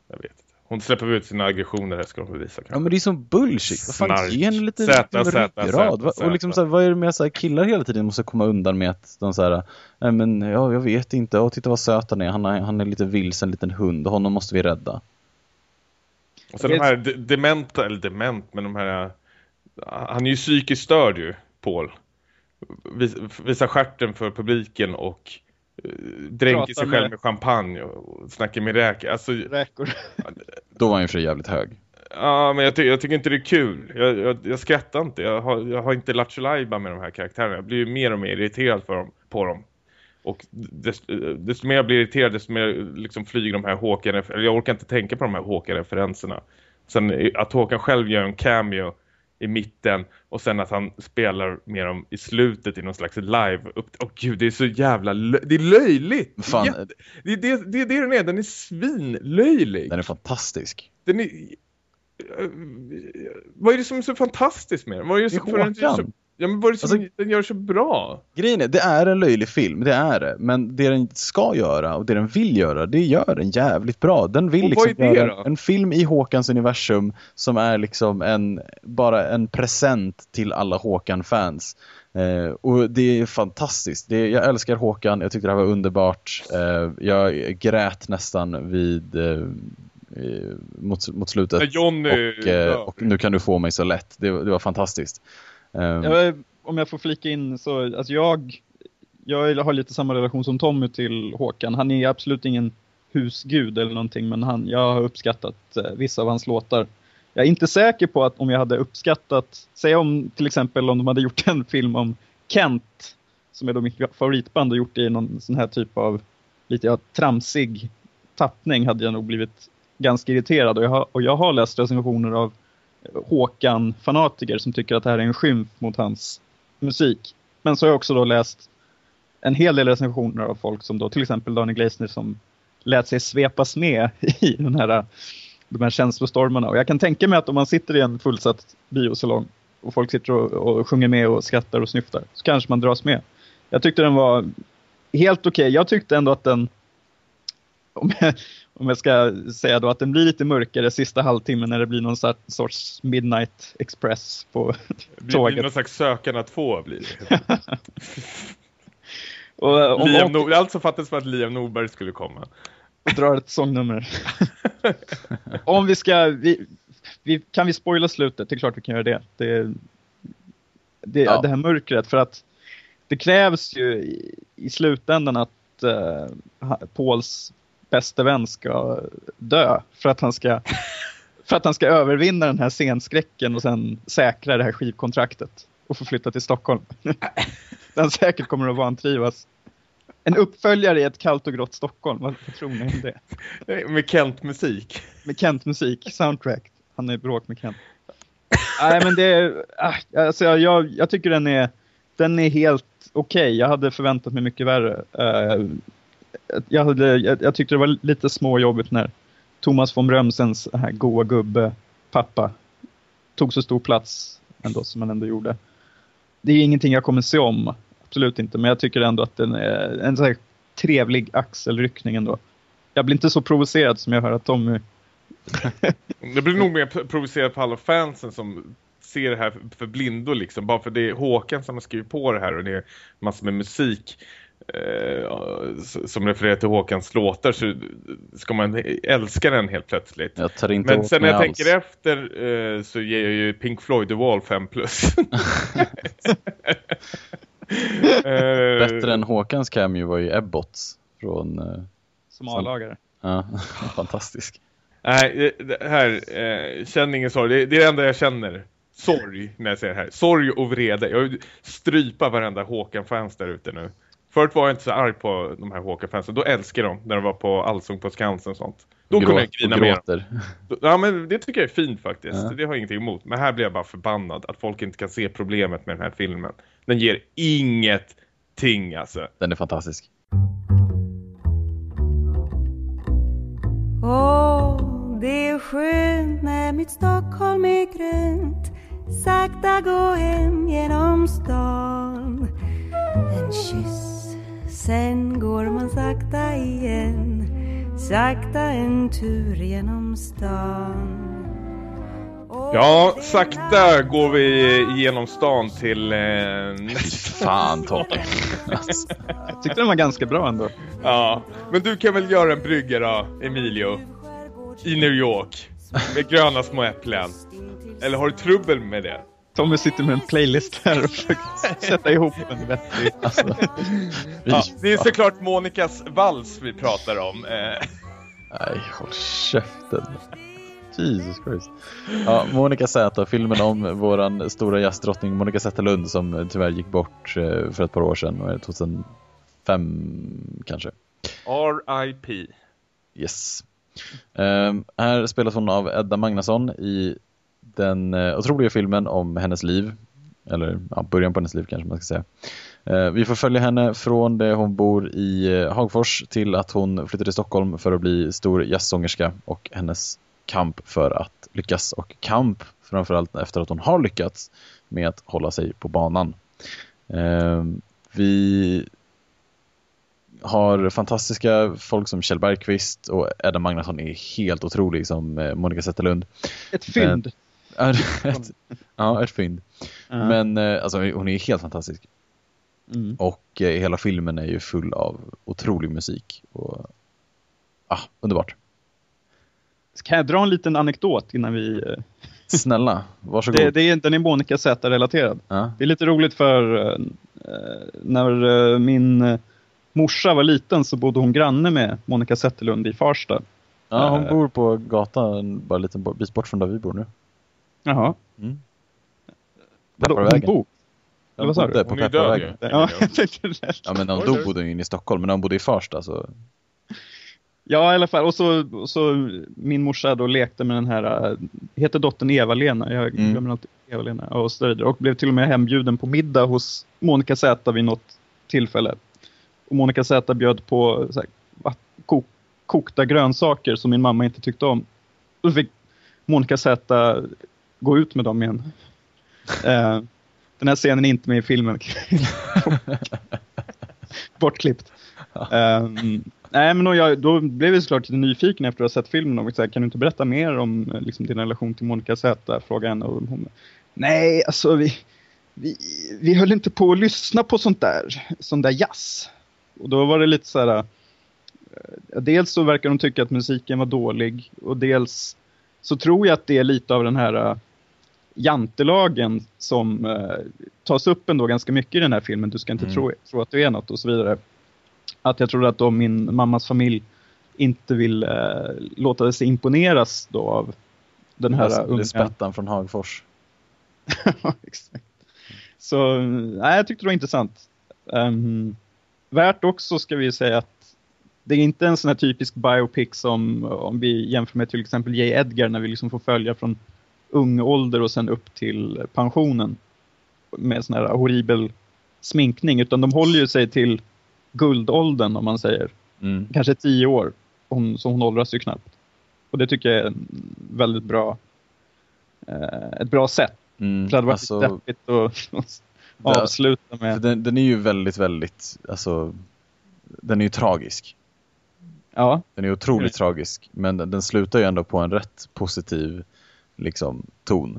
jag vet inte. Hon släpper ut sina aggressioner, det ska hon bevisa kanske. Ja men det är som bullshit. Vad fan, ge henne lite, ryggrad. Och liksom så här, vad är det med så här, killar hela tiden måste komma undan med att de så här, nej men ja, jag vet inte, och titta vad söt han är, han är, han är lite vilsen, en liten hund, och honom måste vi rädda. Och sen de här de- dementa, eller dement, men de här... Han är ju psykiskt störd ju, Paul. Vis, visar stjärten för publiken och eh, dränker sig själv med- med champagne och snackar med räkor. Alltså, Räkor. Då var han ju för jävligt hög. ja, men jag, ty jag tycker inte det är kul. Jag, jag, jag skrattar inte. Jag har, jag har inte lattjo med de här karaktärerna. Jag blir ju mer och mer irriterad för dem, på dem. Och desto, desto mer jag blir irriterad, desto mer liksom flyger de här Håkan... Eller jag orkar inte tänka på de här Håkan-referenserna. Sen att Håkan själv gör en cameo i mitten och sen att han spelar med dem i slutet i någon slags live. Åh gud, det är så jävla... Det är löjligt! Fan. Jätte- Det är det, det är det den är, den är svinlöjlig. Den är fantastisk. Den är... Vad är det som är så fantastiskt med den? Vad är det Det som, den är så, Håkan. Ja, men vad är det som Alltså- den gör så bra? Grejen är, det är en löjlig film, det är det. Men det den ska göra och det den vill göra, det gör den jävligt bra. Den vill Och liksom vad är det göra då? en film i Håkans universum som är liksom en, bara en present till alla Håkan-fans. Eh, och det är fantastiskt. Det, jag älskar Håkan, jag tyckte det här var underbart. Eh, jag grät nästan vid eh, eh, mot, mot slutet. Johnny och, eh, dör. och nu kan du få mig så lätt. Det, det var fantastiskt. Ehm. Jag, om jag får flika in så, alltså jag, jag har lite samma relation som Tommy till Håkan. Han är absolut ingen husgud eller någonting, men han, jag har uppskattat eh, vissa av hans låtar. Jag är inte säker på att om jag hade uppskattat, säg om till exempel om de hade gjort en film om Kent, som är då mitt favoritband och gjort det i någon sån här typ av lite ja, tramsig tappning hade jag nog blivit ganska irriterad. Och jag har, och jag har läst recensioner av Håkan-fanatiker som tycker att det här är en skymf mot hans musik. Men så har jag också då läst en hel del recensioner av folk som då till exempel Daniel Gleisner som lät sig svepas med i den här, de här känslostormarna. Och jag kan tänka mig att om man sitter i en fullsatt biosalong och folk sitter och, och sjunger med och skrattar och snyftar så kanske man dras med. Jag tyckte den var helt okej. Jag tyckte ändå att den om jag, om jag ska säga då att den blir lite mörkare sista halvtimmen när det blir någon sort- sorts Midnight Express på Det blir, tåget. blir någon slags sökarna två blir det. och, och, Liam och, Nor- Allt som fattades för att Liam Norberg skulle komma. och drar ett sångnummer. om vi ska, vi, vi, kan vi spoila slutet? Det är klart vi kan göra det. Det, det, Ja. det här mörkret för att det krävs ju i, i slutändan att uh, Pauls bästa vän ska dö för att han ska för att han ska övervinna den här scenskräcken och sen säkra det här skivkontraktet och få flytta till Stockholm. den säkert kommer att vantrivas. En uppföljare i ett kallt och grått Stockholm, vad, vad tror ni om det? Med Kent-musik. Med Kent-musik, soundtrack. Han är bråk med Kent. Nej men det är, ah, alltså jag, jag, tycker den är, den är helt okej. Jag hade förväntat mig mycket värre. Eh, jag, hade, jag, jag tyckte det var lite småjobbigt när Thomas von Brömsens här goa gubbe, pappa, tog så stor plats ändå som han ändå gjorde. Det är ingenting jag kommer se om, absolut inte, men jag tycker ändå att den är en så här trevlig axelryckning ändå. Jag blir inte så provocerad som jag hör att Tommy Det blir nog mer provocerad på alla fansen som ser det här för- blindo liksom. Bara för det är Håkan som har skrivit på det här och det är massor med musik som refererar till Håkans låtar så ska man älska den helt plötsligt. jag tar inte Men sen när jag alls. tänker efter eh, så ger jag ju Pink Floyd The Wall 5 plus. Eh, Bättre än Håkans cameo var ju Ebbots från... eh, som A-lagare. Ja, fantastisk. Nej, det- här, eh, känn ingen sorg. Det, det är det enda jag känner. Sorg när jag säger det här. Sorg och vrede. Jag vill strypa varenda Håkan-fans där ute nu. Förut var jag inte så arg på de här Håkan-fansen. Då älskade de när de var på Allsång på Skansen och sånt. Då kunde jag grina mer. Ja, men det tycker jag är fint faktiskt. Ja. Det har jag ingenting emot. Men här blir jag bara förbannad att folk inte kan se problemet med den här filmen. Den ger ingenting alltså. Den är fantastisk. Åh, det är skönt när mitt Stockholm är grönt Sakta gå hem genom stan En kyss, sen går man sakta igen sakta en tur genom stan Ja, sakta går vi genom stan till... Eh, Fan Tobbe. Alltså, Jag tyckte den var ganska bra ändå. ja, men du kan väl göra en brygga då, Emilio? I New York. Med gröna små äpplen. Eller har du trubbel med det? Tommy sitter med en playlist här och försöker sätta ihop en vettig. alltså, vi, Ja, det är såklart Monikas vals vi pratar om. Eh, Nej, håll käften. Jesus Christ. Ja, Monica Z, filmen om våran stora jazzdrottning Monica Zetterlund som tyvärr gick bort eh, för ett par år sedan, vad är det, 2005 kanske. R.I.P. Yes. Ehm, här spelas hon av Edda Magnusson i den eh, otroliga filmen om hennes liv. Eller ja, början på hennes liv kanske man ska säga. Eh, vi får följa henne från det hon bor i eh, Hagfors till att hon flyttar till Stockholm för att bli stor jazzsångerska och hennes kamp för att lyckas och kamp framförallt efter att hon har lyckats med att hålla sig på banan. Vi har fantastiska folk som Kjell Bergqvist och Edda Magnusson är helt otrolig som Monica Zetterlund. Ett fynd. Ett, ja, ett fynd. Ja. Men eh, alltså, hon är helt fantastisk. Mm. Och eh, hela filmen är ju full av otrolig musik. Och, ah, underbart. Kan jag dra en liten anekdot innan vi... eh, Snälla, varsågod. Det, det är, den är Monica Z-relaterad. Ja. Det är lite roligt för eh, när eh, min eh, morsa var liten så bodde hon granne med Monica Zetterlund i Farsta. ja, hon bor på gatan bara en liten bit bort från där vi bor nu. Jaha. Mm. Vadå, hon bog? Eller vad sa du? på Hon är död ju. Ja, jag tänkte det. Ja, men hon dog bodde hon ju inne i Stockholm, men hon bodde i Farsta så... Ja, i alla fall. Och så, och så min morsa då lekte med den här, äh, heter dottern Eva-Lena, jag Mm. glömmer alltid Eva-Lena, och så vidare. Och blev till och med hembjuden på middag hos Monica Z vid något tillfälle. Och Monica Z bjöd på så här, kok, kokta grönsaker som min mamma inte tyckte om. Och då fick Monica Z gå ut med dem igen. Eh, den här scenen är inte med i filmen. Bortklippt. Ehm, nej, men då, jag, då blev vi såklart lite nyfiken efter att ha sett filmen och så här, kan du inte berätta mer om eh, liksom, din relation till Monica Z? Frågade henne och hon Nej, alltså vi, vi, vi höll inte på att lyssna på sånt där, sån där jazz. Och då var det lite så här, eh, dels så verkar de tycka att musiken var dålig och dels så tror jag att det är lite av den här eh, jantelagen som eh, tas upp ändå ganska mycket i den här filmen. Du ska inte Mm. tro, tro att du är något och så vidare. Att jag tror att då min mammas familj inte vill eh, låta sig imponeras då av den här Alltså, unga... Lisbettan från Hagfors. Exakt. Så nej, jag tyckte det var intressant. Ehm, värt också ska vi säga att det är inte en sån här typisk biopic som om vi jämför med till exempel J. Edgar när vi liksom får följa från ung ålder och sen upp till pensionen med sån här horribel sminkning utan de håller ju sig till guldåldern om man säger. Mm. Kanske tio år. Hon, så hon åldras ju knappt. Och det tycker jag är en väldigt bra eh, ett bra sätt. Mm. För det hade varit Alltså, deppigt att avsluta med. den, den är ju väldigt, väldigt, alltså, den är ju tragisk. Ja, Den är otroligt Mm. tragisk, men den, den slutar ju ändå på en rätt positiv liksom, ton.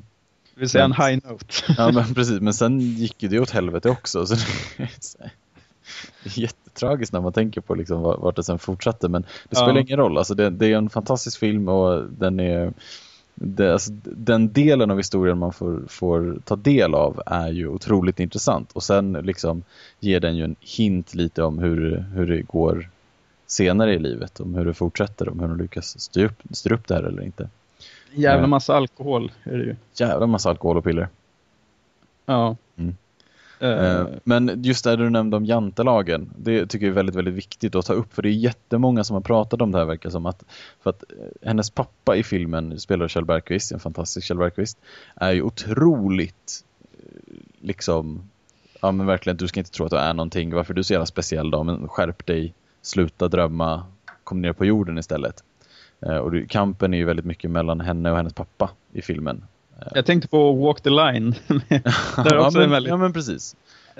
det vill säga en Men- high note. Ja men precis, men sen gick ju det åt helvete också. Så det är jättetragiskt när man tänker på liksom var- vart det sen fortsatte. Men det Ja. spelar ingen roll, alltså det, det är en fantastisk film och den är det, alltså, den delen av historien man får, får ta del av är ju otroligt intressant. Och sen liksom ger den ju en hint lite om hur, hur det går senare i livet. Om hur det fortsätter, om hur de lyckas styra upp, styra upp det här eller inte. Jävla massa alkohol är det ju. Jävla massa alkohol och piller. Ja. Mm. Eh, Men just det du nämnde om jantelagen, det tycker jag är väldigt, väldigt viktigt att ta upp för det är jättemånga som har pratat om det här verkar som att, för att eh, hennes pappa i filmen spelar Kjell Bergqvist, en fantastisk Kjell Bergqvist, är ju otroligt liksom, ja men verkligen du ska inte tro att du är någonting, varför är du så jävla speciell då, men skärp dig, sluta drömma, kom ner på jorden istället. Eh, Och det- kampen är ju väldigt mycket mellan henne och hennes pappa i filmen. jag tänkte på Walk the Line. Där är ja, också men, en väldigt- ja men precis.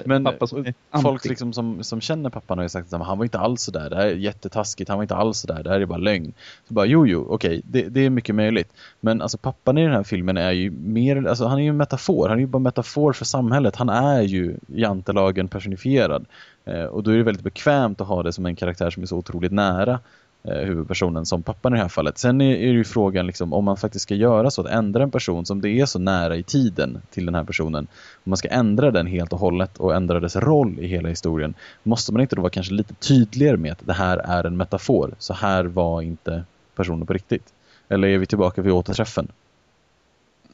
Men som är folk liksom som, som känner pappan har ju sagt att han var inte alls sådär, det här är jättetaskigt, han var inte alls sådär, det här är bara lögn. Så bara, jo, jo, okej, det, det är mycket möjligt. Men alltså pappan i den här filmen är ju mer, alltså han är ju en metafor, han är ju bara en metafor för samhället. Han är ju jantelagen personifierad. Eh, och då är det väldigt bekvämt att ha det som en karaktär som är så otroligt nära eh, Eh, huvudpersonen som pappan i det här fallet. Sen är, är ju frågan liksom, om man faktiskt ska göra så att ändra en person som det är så nära i tiden till den här personen. Om man ska ändra den helt och hållet och ändra dess roll i hela historien. Måste man inte då vara kanske lite tydligare med att det här är en metafor. Så här var inte personen på riktigt. Eller är vi tillbaka vid återträffen?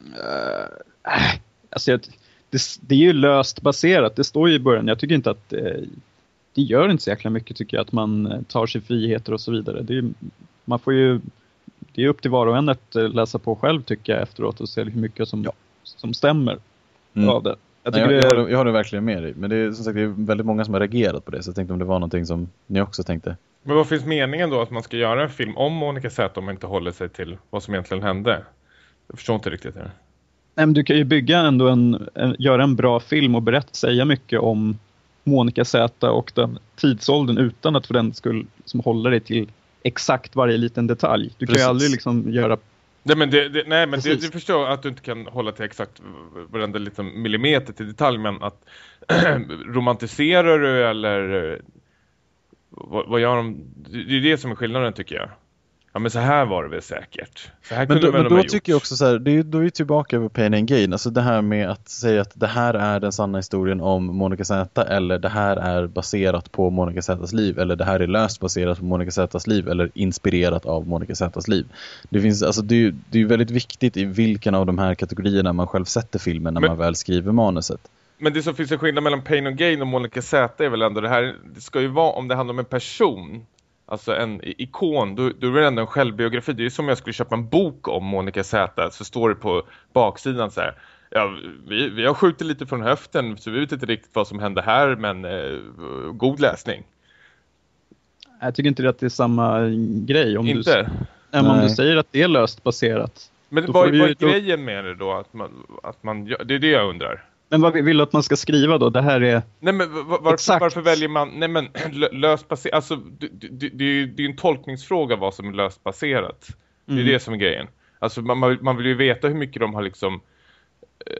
Uh, alltså, jag- det, det är ju löst baserat, det står ju i början. Jag tycker inte att eh, det gör inte så jäkla mycket tycker jag att man eh, tar sig friheter och så vidare. Det är, man får ju, det är upp till var och en att eh, läsa på själv tycker jag efteråt och se hur mycket som, Ja. som stämmer Mm. av det. Jag Nej, jag, jag, det, håller, jag håller verkligen med dig. Men det är som sagt det är väldigt många som har reagerat på det. Så jag tänkte om det var någonting som ni också tänkte. Men vad finns meningen då att man ska göra en film om Monica Z om man inte håller sig till vad som egentligen hände? Jag förstår inte riktigt det. nej, men du kan ju bygga ändå en, en, göra en bra film och berätta, säga mycket om Monica Z och den tidsåldern utan att för den skull som håller dig till exakt varje liten detalj. Du kan Precis. ju aldrig liksom göra Nej men, det, det, nej, men det, du förstår att du inte kan hålla till exakt varenda liten millimeter till detalj men att romantiserar du eller eh, vad, vad gör de? Det är det som är skillnaden tycker jag. Ja men så här var det väl säkert. Så här Men kunde då, väl men då gjort. tycker jag också så här, det är, då är vi tillbaka på Pain and Gain. Alltså det här med att säga att det här är den sanna historien om Monica Z eller det här är baserat på Monica Zs liv eller det här är löst baserat på Monica Zs liv eller inspirerat av Monica Zs liv. Det finns, alltså det, är det är väldigt viktigt i vilken av de här kategorierna man själv sätter filmen när Men- man väl skriver manuset. Men det som finns en skillnad mellan Pain and Gain och Monica Z är väl ändå det här, det ska ju vara om det handlar om en person, alltså en ikon, då, då är det ändå en självbiografi. Det är ju som om jag skulle köpa en bok om Monica Z, så står det på baksidan så här. Ja, vi, vi har skjutit lite från höften så vi vet inte riktigt vad som hände här men eh, god läsning. Jag tycker inte att det är samma grej. Om, du, inte? men om du säger att det är löst baserat. Men vad, du vad ju- är då- grejen med det då? Att man, att man det är det jag undrar. Men vad vill du att man ska skriva då? Det här är... Nej men va- va- varför, Exakt. varför väljer man, nej men lö- löst baserat, alltså det, det, det, är ju- en tolkningsfråga vad som är löst baserat. Det är Mm. det som är grejen. Alltså man, man, vill- man vill ju veta hur mycket de har liksom eh,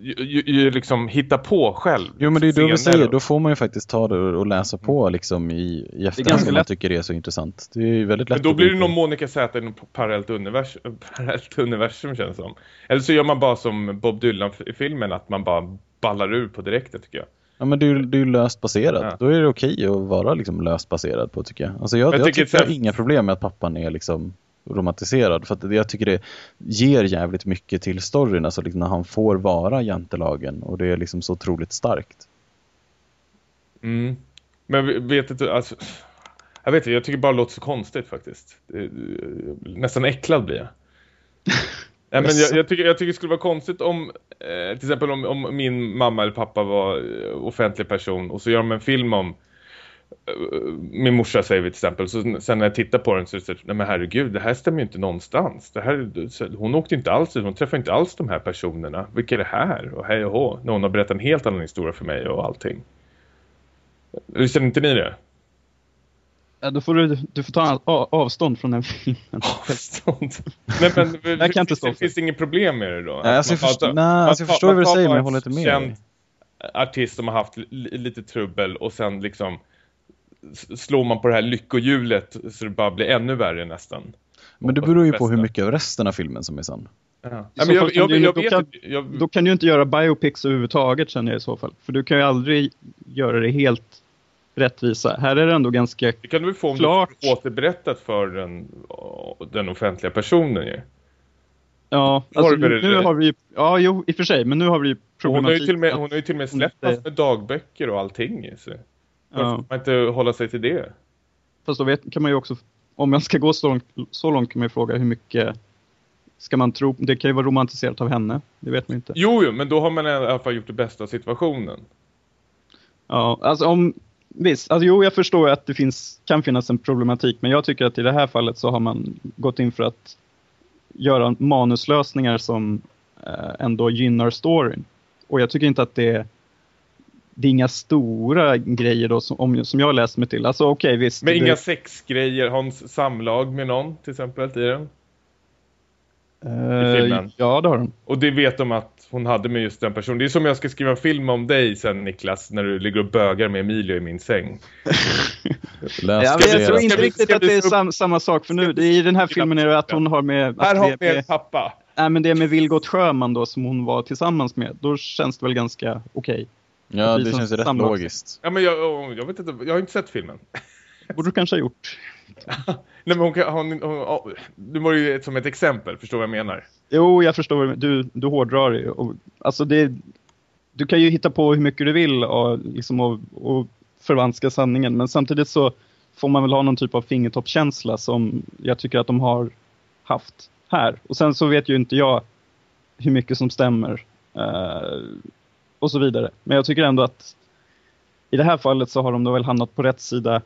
ju, ju, liksom hitta på själv. Jo men det är ju då vi säger, då får man ju faktiskt ta det och läsa på liksom i, i efterhand om man lätt. tycker det är så intressant. Det är ju väldigt lätt Men då blir det någon Monica Z i något parallellt universum, parallellt universum känns det som. Eller så gör man bara som Bob Dylan i filmen, att man bara ballar ur på direkten tycker jag. Ja men det är ju det är ju löst baserat. Ja. Då är det okej att vara liksom löst baserad på tycker jag. Alltså jag, Jag jag, tycker jag inga problem med att pappan är liksom romantiserad. För att jag tycker det ger jävligt mycket till storyn. Alltså liksom när han får vara jantelagen. Och det är liksom så otroligt starkt. Mm. Men vet inte, alltså, jag vet inte, jag tycker bara det låter så konstigt faktiskt. Det, nästan äcklad blir jag. Nej, men jag, jag, tycker, jag tycker det skulle vara konstigt om, eh, till exempel om, om min mamma eller pappa var eh, offentlig person och så gör de en film om min morsa säger vi till exempel, så sen när jag tittar på den så är det nej men herregud, det här stämmer ju inte någonstans. Det här, hon åkte inte alls ut, hon träffade inte alls de här personerna. Vilka är det här? Och hej och hå, när hon har berättat en helt annan historia för mig och allting. Känner inte ni det? Ja, då får du, du får ta avstånd från den filmen. Avstånd. Nej men kan jag inte finns, stå för. finns det inget problem med det då? Nej, alltså, jag, först, nej, alltså, jag förstår vad du säger men jag håller inte med känt artist som har haft li, lite trubbel och sen liksom slår man på det här lyckohjulet så det bara blir ännu värre nästan. Men det beror ju på hur mycket av resten av filmen som är sann. Ja. Så men jag, jag, du- jag, då kan-. Jag, Då kan du inte göra biopics överhuvudtaget känner jag i så fall. För du kan ju aldrig göra det helt rättvisa. Här är det ändå ganska... det kan du få om Klart. du återberättat för den, den offentliga personen ju. Ja, alltså, väl- nu har vi. Ja, jo, i och för sig. Men nu har vi ju Hon har ju problematik. till och med, hon har ju till och med släppt med dagböcker och allting. Så. Varför får man inte hålla sig till det? Fast då vet, kan man ju också... Om man ska gå så långt, så långt kan man ju fråga hur mycket ska man tro... Det kan ju vara romantiserat av henne. Det vet man inte. Jo, jo, men då har man i alla fall gjort det bästa av situationen. Ja, alltså om... Visst, alltså jo jag förstår att det finns, kan finnas en problematik men jag tycker att i det här fallet så har man gått in för att göra manuslösningar som eh, ändå gynnar storyn. Och jag tycker inte att det det är inga stora grejer då som, om, som jag läst mig till. Alltså okej okay, visst. Men det, inga sexgrejer, Hans samlag med någon till exempel i den? Uh, filmen. Ja, det har de. Och det vet de att hon hade med just den personen. Det är som jag ska skriva en film om dig sen Niklas när du ligger och bögar med Emilio i min säng. ja, jag tror inte riktigt att det är sam samma sak för nu. Det I den här filmen är det att hon har med... Här har med, med pappa. Nej, men det är med Vilgot Sjöman då som hon var tillsammans med. Då känns det väl ganska okej. Okay. Ja, det känns rätt logiskt. Ja, men jag, jag vet inte, jag har inte sett filmen. Borde du kanske ha gjort. Nej, men hon, hon, hon, hon, du var ju som ett exempel, förstår vad jag menar? Jo, jag förstår. Du, du hårdrar det. Och, alltså det, du kan ju hitta på hur mycket du vill och, liksom, och, och förvanska sanningen. Men samtidigt så får man väl ha någon typ av fingertoppkänsla som jag tycker att de har haft här. Och sen så vet ju inte jag hur mycket som stämmer. Uh, och så vidare. Men jag tycker ändå att i det här fallet så har de då väl hamnat på rätt sida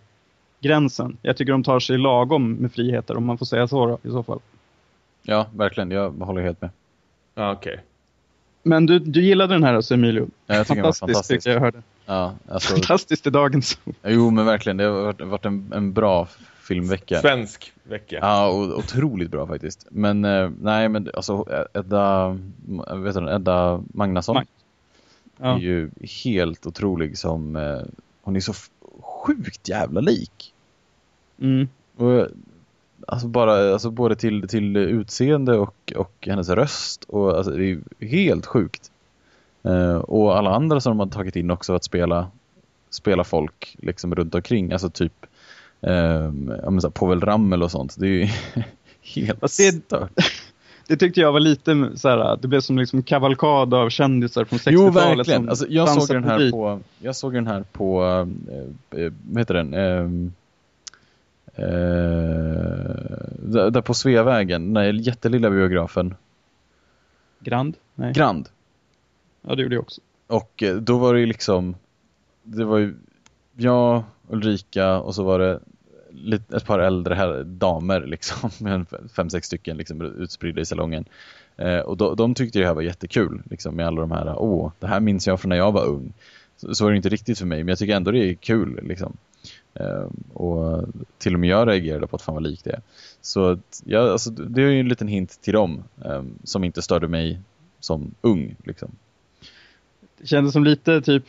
gränsen. Jag tycker de tar sig lagom med friheter om man får säga så då, i så fall. Ja, verkligen. Jag håller helt med. Ja, okej. Okay. Men du, du gillade den här alltså, Emilio? Ja, jag tycker fantastiskt, den var fantastisk. jag hörde. Ja, alltså... Fantastiskt i dagens. Jo, men verkligen. Det har varit, varit en, en, bra filmvecka. Svensk vecka. Ja, och, otroligt bra faktiskt. Men eh, nej, men alltså Edda, vet du, Edda Magnusson Mag ja. är ju helt otrolig som... Eh, hon är så sjukt jävla lik. Mm. Och, alltså bara, alltså både till, till utseende och, och hennes röst. Och, alltså, det är helt sjukt. Uh, och alla andra som de har tagit in också att spela, spela folk liksom runt omkring. Alltså typ um, ja, men så Povel Ramel och sånt. Det är ju helt det, stört. Det tyckte jag var lite så här, det blev som liksom kavalkad av kändisar från 60-talet. Jo, verkligen. Alltså, jag, såg den här på, jag såg den här på, äh, vad heter den? Äh, äh, där på Sveavägen, den jättelilla biografen. Grand? Nej. Grand. Ja, det gjorde jag också. Och då var det ju liksom, det var ju jag, Ulrika och så var det ett par äldre här, damer liksom, fem, sex stycken liksom, utspridda i salongen. Eh, och de, de tyckte det här var jättekul, liksom, med alla de här, åh, det här minns jag från när jag var ung. Så, så var det inte riktigt för mig, men jag tycker ändå det är kul. Liksom. Eh, och till och med jag reagerade på att fan vad lik det är. Så ja, alltså, det är ju en liten hint till dem eh, som inte störde mig som ung. Liksom. Det kändes som lite typ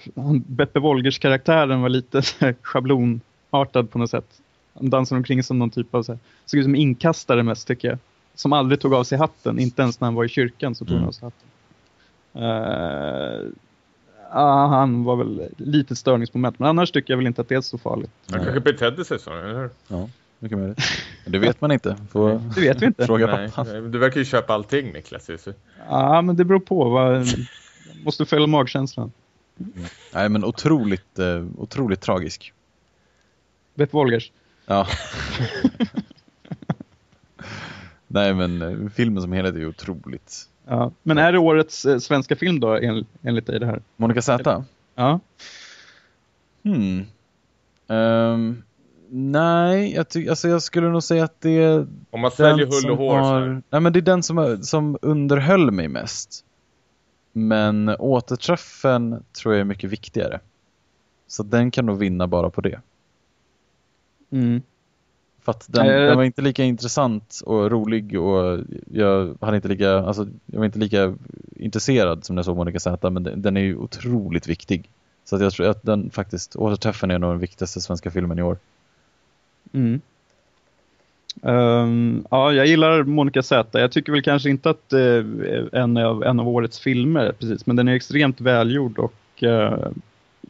Beppe Wolgers karaktären var lite schablonartad på något sätt. Han dansar omkring som någon typ av, så här, såg ut som inkastare mest tycker jag. Som aldrig tog av sig hatten, inte ens när han var i kyrkan så tog mm. han av sig hatten. Uh, uh, han var väl lite störningsmoment, men annars tycker jag väl inte att det är så farligt. Han kanske betedde sig så, eller? Ja, mycket möjligt. Det vet man inte. Får det vet vi inte. Fråga Nej, pappa. Du verkar ju köpa allting, Niklas. Ja, men det beror på. Vad, måste följa magkänslan. Mm. Nej, men otroligt, eh, otroligt tragisk. Beth Wolgers. Ja. Nej, men eh, filmen som helhet är ju otroligt. Ja. Men är det årets eh, svenska film då, en, enligt dig det här? Monica Z? Ja. Hmm. Um, nej, jag, ty- alltså jag skulle nog säga att det är Om man sväljer hull och hår har, Nej, men det är den som, som underhöll mig mest. Men återträffen tror jag är mycket viktigare. Så den kan nog vinna bara på det. Mm. För att den, den, var inte lika intressant och rolig och jag, hade inte lika, alltså, jag var inte lika intresserad som när jag såg Monica Z men den, den är ju otroligt viktig. Så att jag tror att den faktiskt, Återträffen är nog den viktigaste svenska filmen i år. Mm. Um, ja, jag gillar Monica Z. Jag tycker väl kanske inte att det är en av, en av årets filmer precis, men den är extremt välgjord och uh,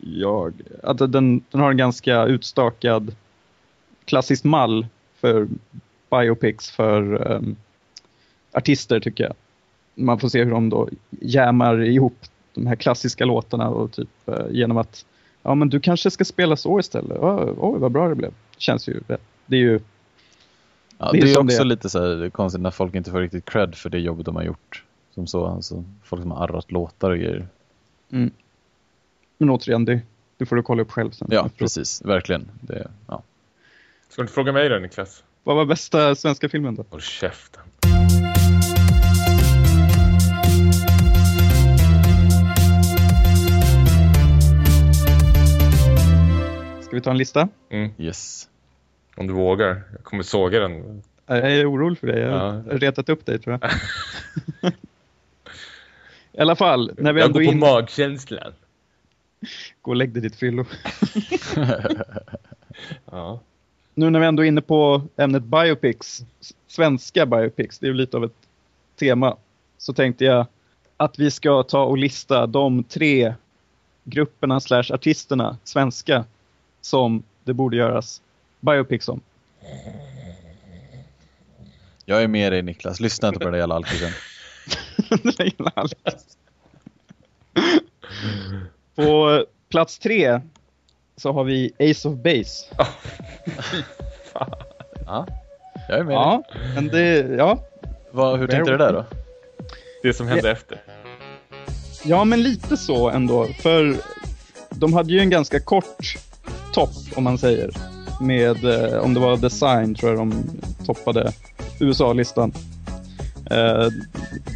jag, att den, den har en ganska utstakad klassisk mall för biopics för um, artister tycker jag. Man får se hur de då jämar ihop de här klassiska låtarna och typ uh, genom att ja men du kanske ska spela så istället. Oj, oh, vad bra det blev. Känns ju rätt. Det är ju Ja, det är, det är också det. lite så här konstigt när folk inte får riktigt cred för det jobbet de har gjort. Som så, alltså folk som har arrat låtar och grejer. Mm. Men återigen, det, det får du kolla upp själv sen. Ja, precis. Verkligen. Det, ja. Ska du inte fråga mig då, Niklas? Vad var bästa svenska filmen då? Håll käften. vi ta en lista? Mm. Yes. Om du vågar. Jag kommer såga den. Jag är orolig för dig. Jag Ja. har retat upp dig tror jag. I alla fall, när vi jag ändå går på in... magkänslan. Gå och lägg dig ditt fyllo. Ja. Nu när vi ändå är inne på ämnet biopics, svenska biopics, det är ju lite av ett tema, så tänkte jag att vi ska ta och lista de tre grupperna slash artisterna, svenska, som det borde göras biopics om. Jag är med dig Niklas, lyssna inte på den där jävla alkisen. Det på plats tre så har vi Ace of Base. Ja, jag är med. Ja, men det, ja, Vad, hur tänkte du där då? Det som hände efter. Ja, men lite så ändå. För de hade ju en ganska kort topp, om man säger. Med, eh, om det var design, tror jag de toppade USA-listan. Eh,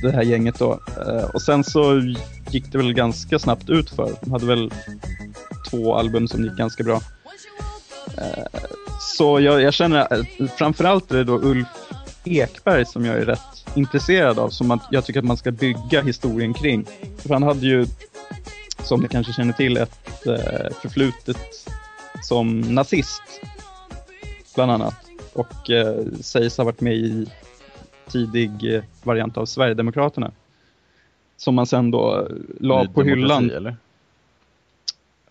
det här gänget då. Eh, och sen så gick det väl ganska snabbt ut för. De hade väl två album som gick ganska bra. Eh, så jag, jag känner, att framförallt är det då Ulf Ekberg som jag är rätt intresserad av, som jag tycker att man ska bygga historien kring. För han hade ju, som ni kanske känner till, ett eh, förflutet som nazist, bland annat. Och eh, sägs ha varit med i tidig eh, variant av Sverigedemokraterna. Som man sen då eh, la Ny på hyllan. Eller?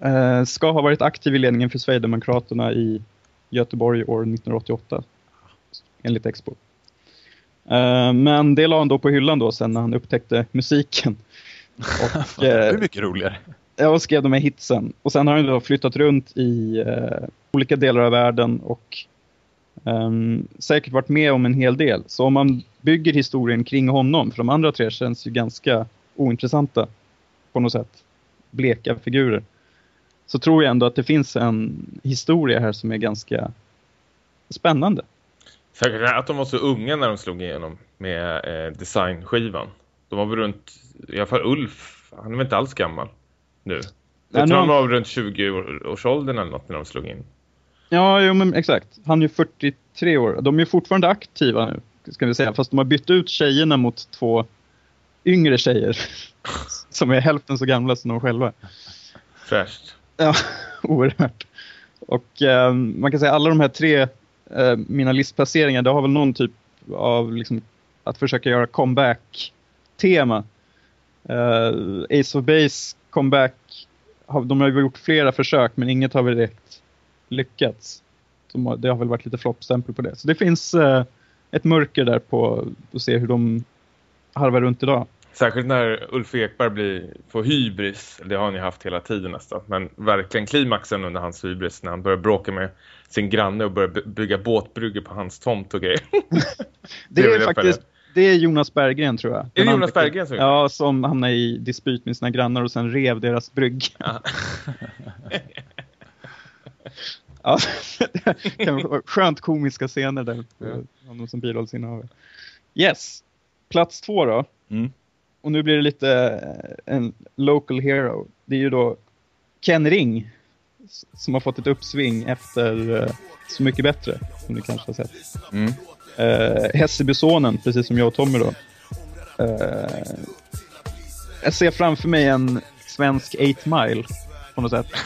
Eh, ska ha varit aktiv i ledningen för Sverigedemokraterna i Göteborg år 1988. Enligt Expo. Eh, men det la han då på hyllan då sen när han upptäckte musiken. Och, Det är eh, mycket roligare. jag skrev de här hitsen. Och sen har han då flyttat runt i eh, olika delar av världen och ehm, säkert varit med om en hel del. Så om man bygger historien kring honom, för de andra tre känns ju ganska ointressanta på något sätt. Bleka figurer. Så tror jag ändå att det finns en historia här som är ganska spännande. Säkert att de var så unga när de slog igenom med eh, designskivan. De var väl runt, i alla fall Ulf, han är väl inte alls gammal nu. Jag tror han var runt 20-årsåldern eller något när de slog in. Ja, jo, men exakt. Han är ju 43 år. De är fortfarande aktiva nu, ska vi säga. Fast de har bytt ut tjejerna mot två yngre tjejer. som är hälften så gamla som de själva. Fräscht. Ja, oerhört. Och eh, man kan säga alla de här tre, eh, mina listplaceringar, det har väl någon typ av liksom, att försöka göra comeback-tema. Eh, Ace of Base comeback, har, de har ju gjort flera försök men inget har väl direkt lyckats. De har, det har väl varit lite floppstämpel på det. Så det finns eh, ett mörker där på att se hur de harvar runt idag. Särskilt när Ulf Ekberg blir, får hybris, det har han ju haft hela tiden nästan, men verkligen klimaxen under hans hybris när han börjar bråka med sin granne och börjar by- bygga båtbrygger på hans tomt och grejer. Det, Det är faktiskt det är Jonas Berggren tror jag. det Den Jonas Berggren som Ja, som hamnade i dispyt med sina grannar och sen rev deras brygg. Ja. Ja, det kan vara skönt komiska scener där. på Honom som birollsinnehavare. Yes, plats två då. Mm. Och nu blir det lite eh, en local hero. Det är ju då Ken Ring som har fått ett uppsving efter eh, Så mycket bättre, som ni kanske har sett. Mm. Uh, Hässelbysonen, precis som jag och Tommy då. Eh, jag ser framför mig en svensk 8 mile på något sätt.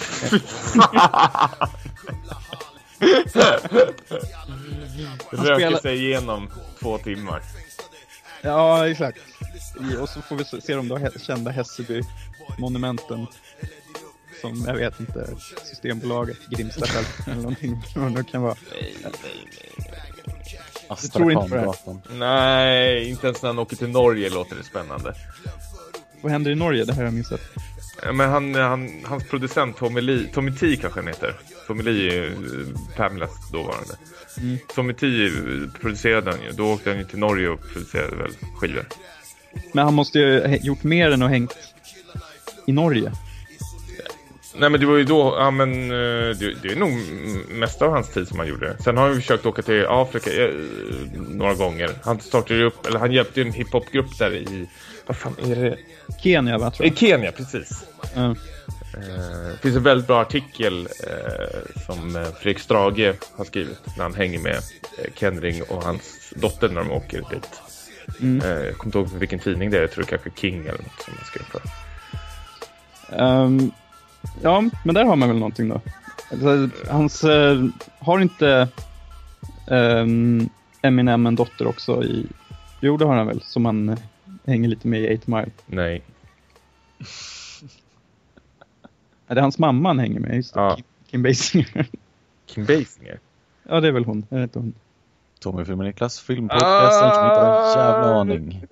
Röker spelar- sig igenom två timmar. Ja, exakt. I- Och så får vi se de då kända Hässelby-monumenten. Som, jag vet inte, Systembolaget, Grimstafält eller någonting. Vad det kan vara. tror inte på det. Astrakangatan. Nej, inte ens när han åker till Norge låter det spännande. Vad händer i Norge? Det här har jag missat. Men han, han, hans producent Tommy Lee, Tommy T kanske han heter. Tommy Lee är ju eh, Pamlas dåvarande. Mm. Tommy T eh, producerade han ju. Då åkte han ju till Norge och producerade väl skivor. Men han måste ju ha gjort mer än att hängt i Norge. Nej men det var ju då, ja men eh, det, det är nog mesta av hans tid som han gjorde. Sen har han ju försökt åka till Afrika eh, några gånger. Han startade upp, eller han hjälpte en hiphopgrupp där i, vad fan är det? Kenya va, tror jag. Kenya, precis. Ja. Eh, det finns en väldigt bra artikel eh, som eh, Fredrik Strage har skrivit när han hänger med eh, Kenring och hans dotter när de åker dit. Mm. Eh, jag kommer inte ihåg vilken tidning det är, jag tror kanske King eller något som jag skrev för. Ehm, ja, men där har man väl någonting då. Hans, eh, har inte um, Eminem en dotter också i... Jo, det har han väl, som han eh, hänger lite med i 8 Mile. Nej. Det är hans mamma han hänger med, just det. Ja. Kim, Kim Basinger. Kim Basinger? ja, det är väl hon. Är det inte hon? Tommy Film och Niklas filmpodcasten som inte har en jävla aning.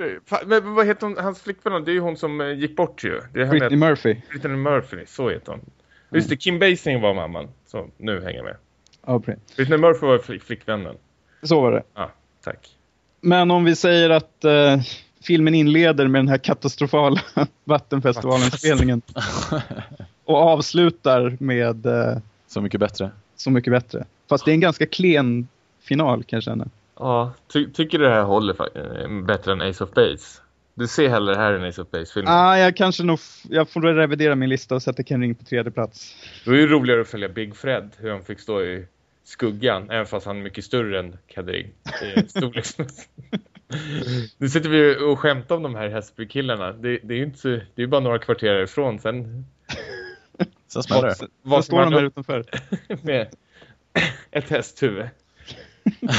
Men vad heter hon, hans flickvän? Det är ju hon som eh, gick bort ju. Det är Britney henne, Murphy. Brittany Murphy, så heter hon. Just det, Kim Basinger var mamman som nu hänger med. Ja, precis. Brittany Murphy var flick, flickvännen. Så var det. Ja, tack. Men om vi säger att eh, filmen inleder med den här katastrofala Vattenfestivalen-spelningen och avslutar med eh, Så mycket bättre. Så mycket bättre. Fast det är en ganska klen final kan jag känna. Ja, ty tycker du det här håller eh, bättre än Ace of Base? Du ser hellre det här än Ace of Base-filmen. Ah, jag kanske nog, jag får revidera min lista och sätta Ken Ring på tredje plats. Det var ju roligare att följa Big Fred, hur han fick stå i skuggan, även fast han är mycket större än Kadring. Storleksmässigt. nu sitter vi och skämtar om de här Häsby-killarna. Det, det är ju inte så, det är bara några kvarter ifrån. Sen Sen smäller det. Så, Vad så står de där då- utanför. med ett hästhuvud.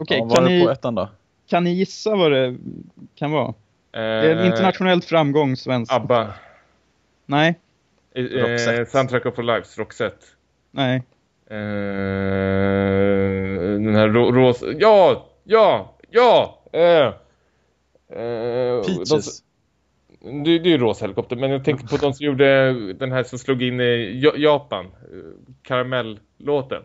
Okej, ja, kan, ni, ettan då? kan ni gissa vad det kan vara? Det är en internationellt framgång svensk. Eh, ABBA. Nej, Eh, Roxette. Soundtrack of Lives, Roxette. nej. Eh, den här ro rosa... Ja! Ja! Ja! Eh, eh, de, Peaches. Det, det är ju rosa helikopter, men jag tänker på de som gjorde den här som slog in i Ja- Japan. eh, Karamell-låten.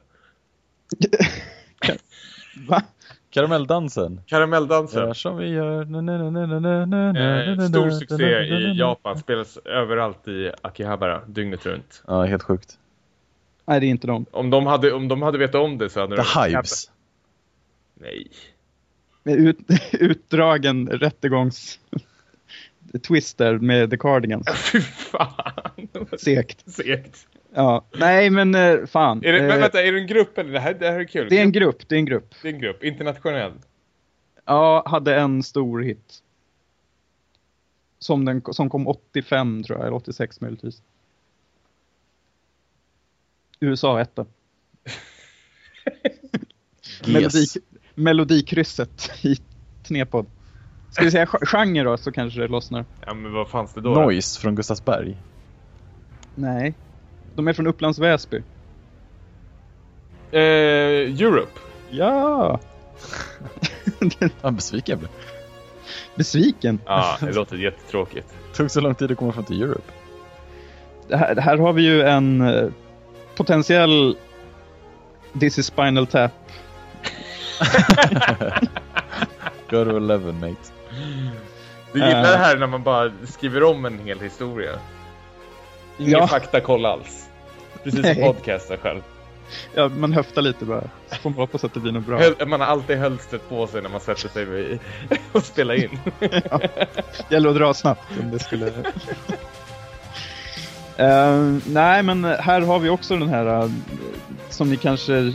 Va? Karamelldansen. Karamelldansen. Gör som vi gör. Eh, stor succé i. Japan. Spelas överallt i Akihabara, dygnet runt. Ja, helt sjukt. Nej, det är inte de. Om de hade, om de hade vetat om det så hade The de... Hives. Nej. Med ut, utdragen rättegångs... Twister med The Cardigans. Fy fan. Segt. Segt. Ja. Nej, men eh, fan. Är det, men Eh, vänta, är det en grupp eller? Det här, det här är kul. det är en grupp, det är en grupp. Det är en grupp. Internationell. Ja, hade en stor hit. Som, den, som kom 85 tror jag, eller 86 möjligtvis. USA etta. Melodi, GES. melodikrysset i Knepod. Ska vi säga ge- genre då så kanske det lossnar? Ja, men vad fanns det då? Noise från Gustavsberg. Nej. De är från Upplands Väsby. Eh, Europe. Ja! Vad besviken jag blev. Besviken. Ja, det låter jättetråkigt. Tog så lång tid att komma fram till Europe. Det här, det här har vi ju en eh, potentiell This is Spinal Tap. Go to 11 mate. Du gillar Eh. det här när man bara skriver om en hel historia. Ingen Ja. faktakoll alls. Precis som Nej. podcastar själv. Ja, man höftar lite bara. Så får man hoppas att det blir något bra. Man har alltid hölstret på sig när man sätter sig vid och spelar in. Gäller att dra snabbt om det skulle... Eh, nej, men här har vi också den här eh, som ni kanske är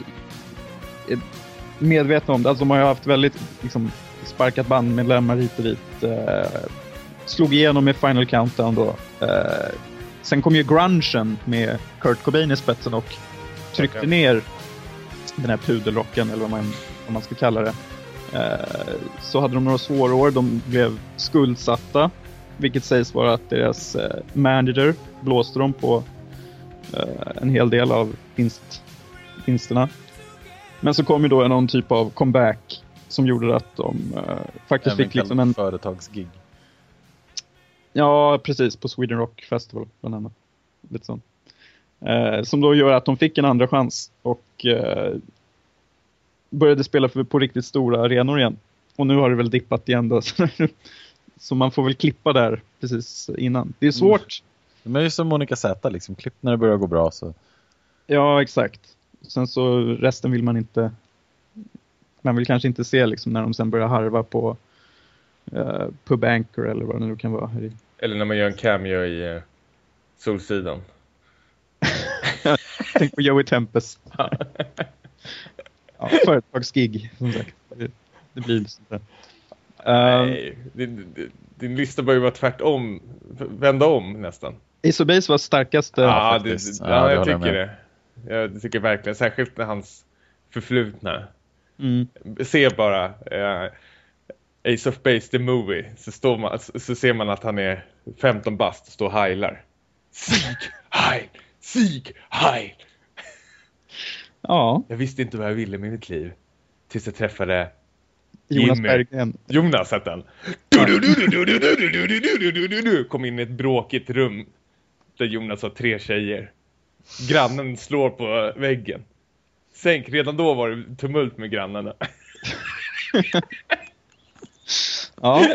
medvetna om. Alltså de har ju haft väldigt liksom, sparkat bandmedlemmar hit och dit. Eh, slog igenom med Final Countdown då. Eh, sen kom ju grungen med Kurt Cobain i spetsen och tryckte Okej. ner den här pudelrocken eller vad man, vad man ska kalla det. Eh, så hade de några svåra år. De blev skuldsatta. Vilket sägs vara att deras eh, manager blåste dem på eh, en hel del av vinst, vinsterna. Men så kom ju då någon typ av comeback som gjorde att de eh, faktiskt Även fick liksom en... företagsgig. Ja, precis. På Sweden Rock Festival bland annat. Lite sånt. Eh, som då gör att de fick en andra chans och eh, började spela för, på riktigt stora arenor igen. Och nu har det väl dippat igen då. Så man får väl klippa där precis innan. Det är svårt. De är ju som Monica Z liksom. Klipp när det börjar gå bra så. Ja, exakt. Sen så resten vill man inte... Man vill kanske inte se liksom när de sen börjar harva på uh, Pub Anchor eller vad det nu kan vara. Eller när man gör en cameo i uh, Solsidan. Tänk på Joey Tempest. ja, företagsgig, som sagt. Det, det blir sånt där. Uh, Nej, din, din, din lista bör ju vara tvärtom. Vända om nästan. Ace of Base var starkaste. Ja, det, ja, Ja, jag jag tycker det. Jag tycker verkligen, särskilt när hans förflutna. Se bara eh, Ace of Base the Movie så, står man, så ser man att han är 15 bast och står och heilar. Sieg Heil! Sieg Heil! Ja. Jag visste inte vad jag ville med mitt liv tills jag träffade Jonas Berggren. Jonas hette han. Kom in i ett bråkigt rum där Jonas har tre tjejer. Grannen slår på väggen. Sänk, redan då var det tumult med grannarna. Ja,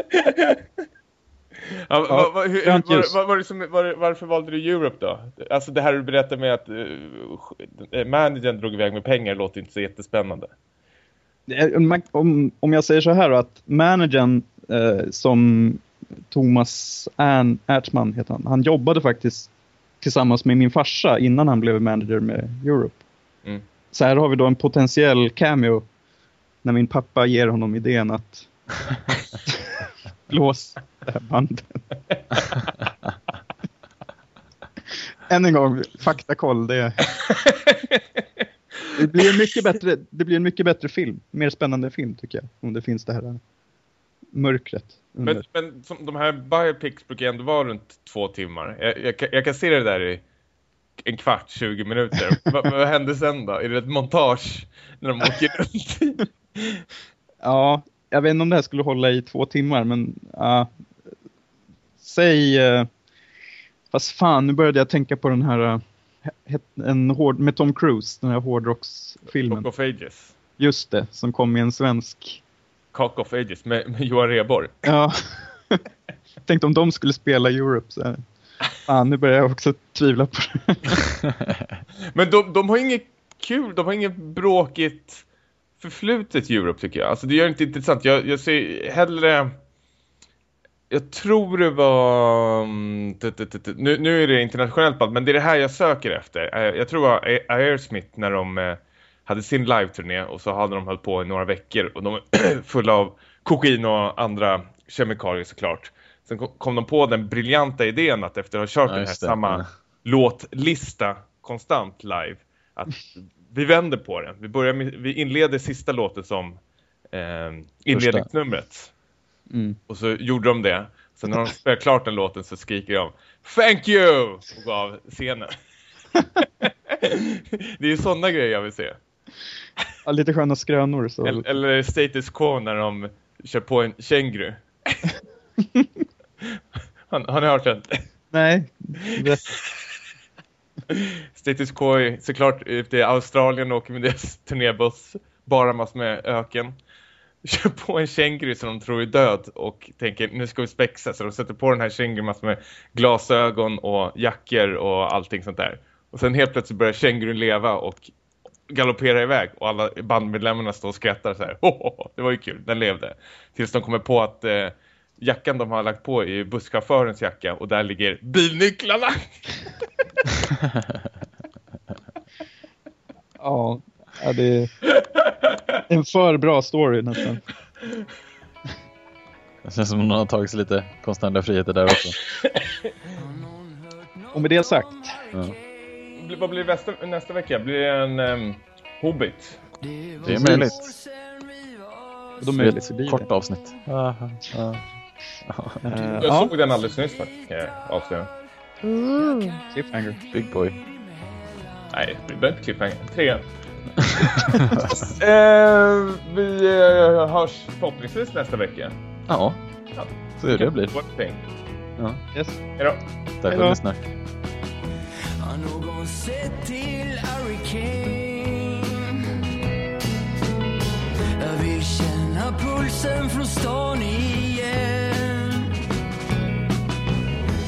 Ja, va, va, hur, var, var, var som, var, varför valde du Europe då? Alltså det här du berättade med att uh, managern drog iväg med pengar låter inte så jättespännande. Eh, om, om jag säger så här då, att managern eh, som Thomas Ern, Ertman heter han, han jobbade faktiskt tillsammans med min farsa innan han blev manager med Europe. Mm. Så här har vi då en potentiell cameo när min pappa ger honom idén att lås det här bandet. Än en gång, faktakoll. Det, det, blir en mycket bättre, det blir en mycket bättre film. Mer spännande film tycker jag. Om det finns det här mörkret. Under. Men, men som, de här biopics brukar ändå vara runt två timmar. Jag, jag, kan- jag kan se det där i en kvart, 20 minuter. vad, vad händer sen då? Är det ett montage när de åker runt? Ja, jag vet inte om det här skulle hålla i två timmar, men ja. säg... eh, fast fan, nu började jag tänka på den här het- en hård, med Tom Cruise, den här hårdrocksfilmen. Cock of Ages. Just det, som kom i en svensk... Cock of Ages med, med Johan Rheborg. Ja. Tänkte om de skulle spela Europe. Så här. Fan, nu börjar jag också tvivla på det. Men de, de har inget kul, de har inget bråkigt förflutet i Europe tycker jag. Alltså det gör det inte intressant. Jag, jag ser hellre... Jag tror det var... Mm, nu, nu är det internationellt band, men det är det här jag söker efter. Eh, jag tror det var Aerosmith när de eh, hade sin live-turné och så hade de hållit på i några veckor och de är fulla av kokain och andra kemikalier såklart. Sen kom- de på den briljanta idén att efter att ha kört Ja, den här det. samma Ja. låtlista konstant live att vi vänder på den. Vi, börjar med, vi inleder sista låten som eh, inledningsnumret. Mm. Och så gjorde de det. Sen när de spelar klart den låten så skriker de Thank you! Och går av scenen. det är ju sådana grejer jag vill se. Ja, lite sköna skrönor. Så. Eller, eller status quo när de kör på en känguru. har, har ni hört den? Nej, Status quo är såklart ute i Australien och åker med deras turnébuss. Bara massor med öken. Kör på en känguru som de tror är död och tänker nu ska vi spexa. Så de sätter på den här kängurun massor med glasögon och jackor och allting sånt där. Och sen helt plötsligt börjar kängurun leva och galoppera iväg. Och alla bandmedlemmarna står och skrattar så här. Ho, ho, ho. Det var ju kul, den levde. Tills de kommer på att eh, jackan de har lagt på är busschaufförens jacka och där ligger bilnycklarna. ja, ja, det är en för bra story nästan. Det känns som någon har tagit sig lite konstnärliga friheter där också. Och med det sagt, Ja. Vad blir nästa, nästa vecka? Blir det en um, Hobbit? Det är möjligt. Det är möjligt ett kort avsnitt. Eh, Jag ja, såg den alldeles nyss faktiskt, kan jag avslöja. cliffhanger. Big boy. Nej, det blir inte cliffhanger. Tre. eh, vi eh, hörs förhoppningsvis nästa vecka. Ja, Ja. så är det blir. Ja. Yes. Hejdå. Tack för att du lyssnar. Har någon sett till vill känna pulsen från stan igen.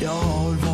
Jag har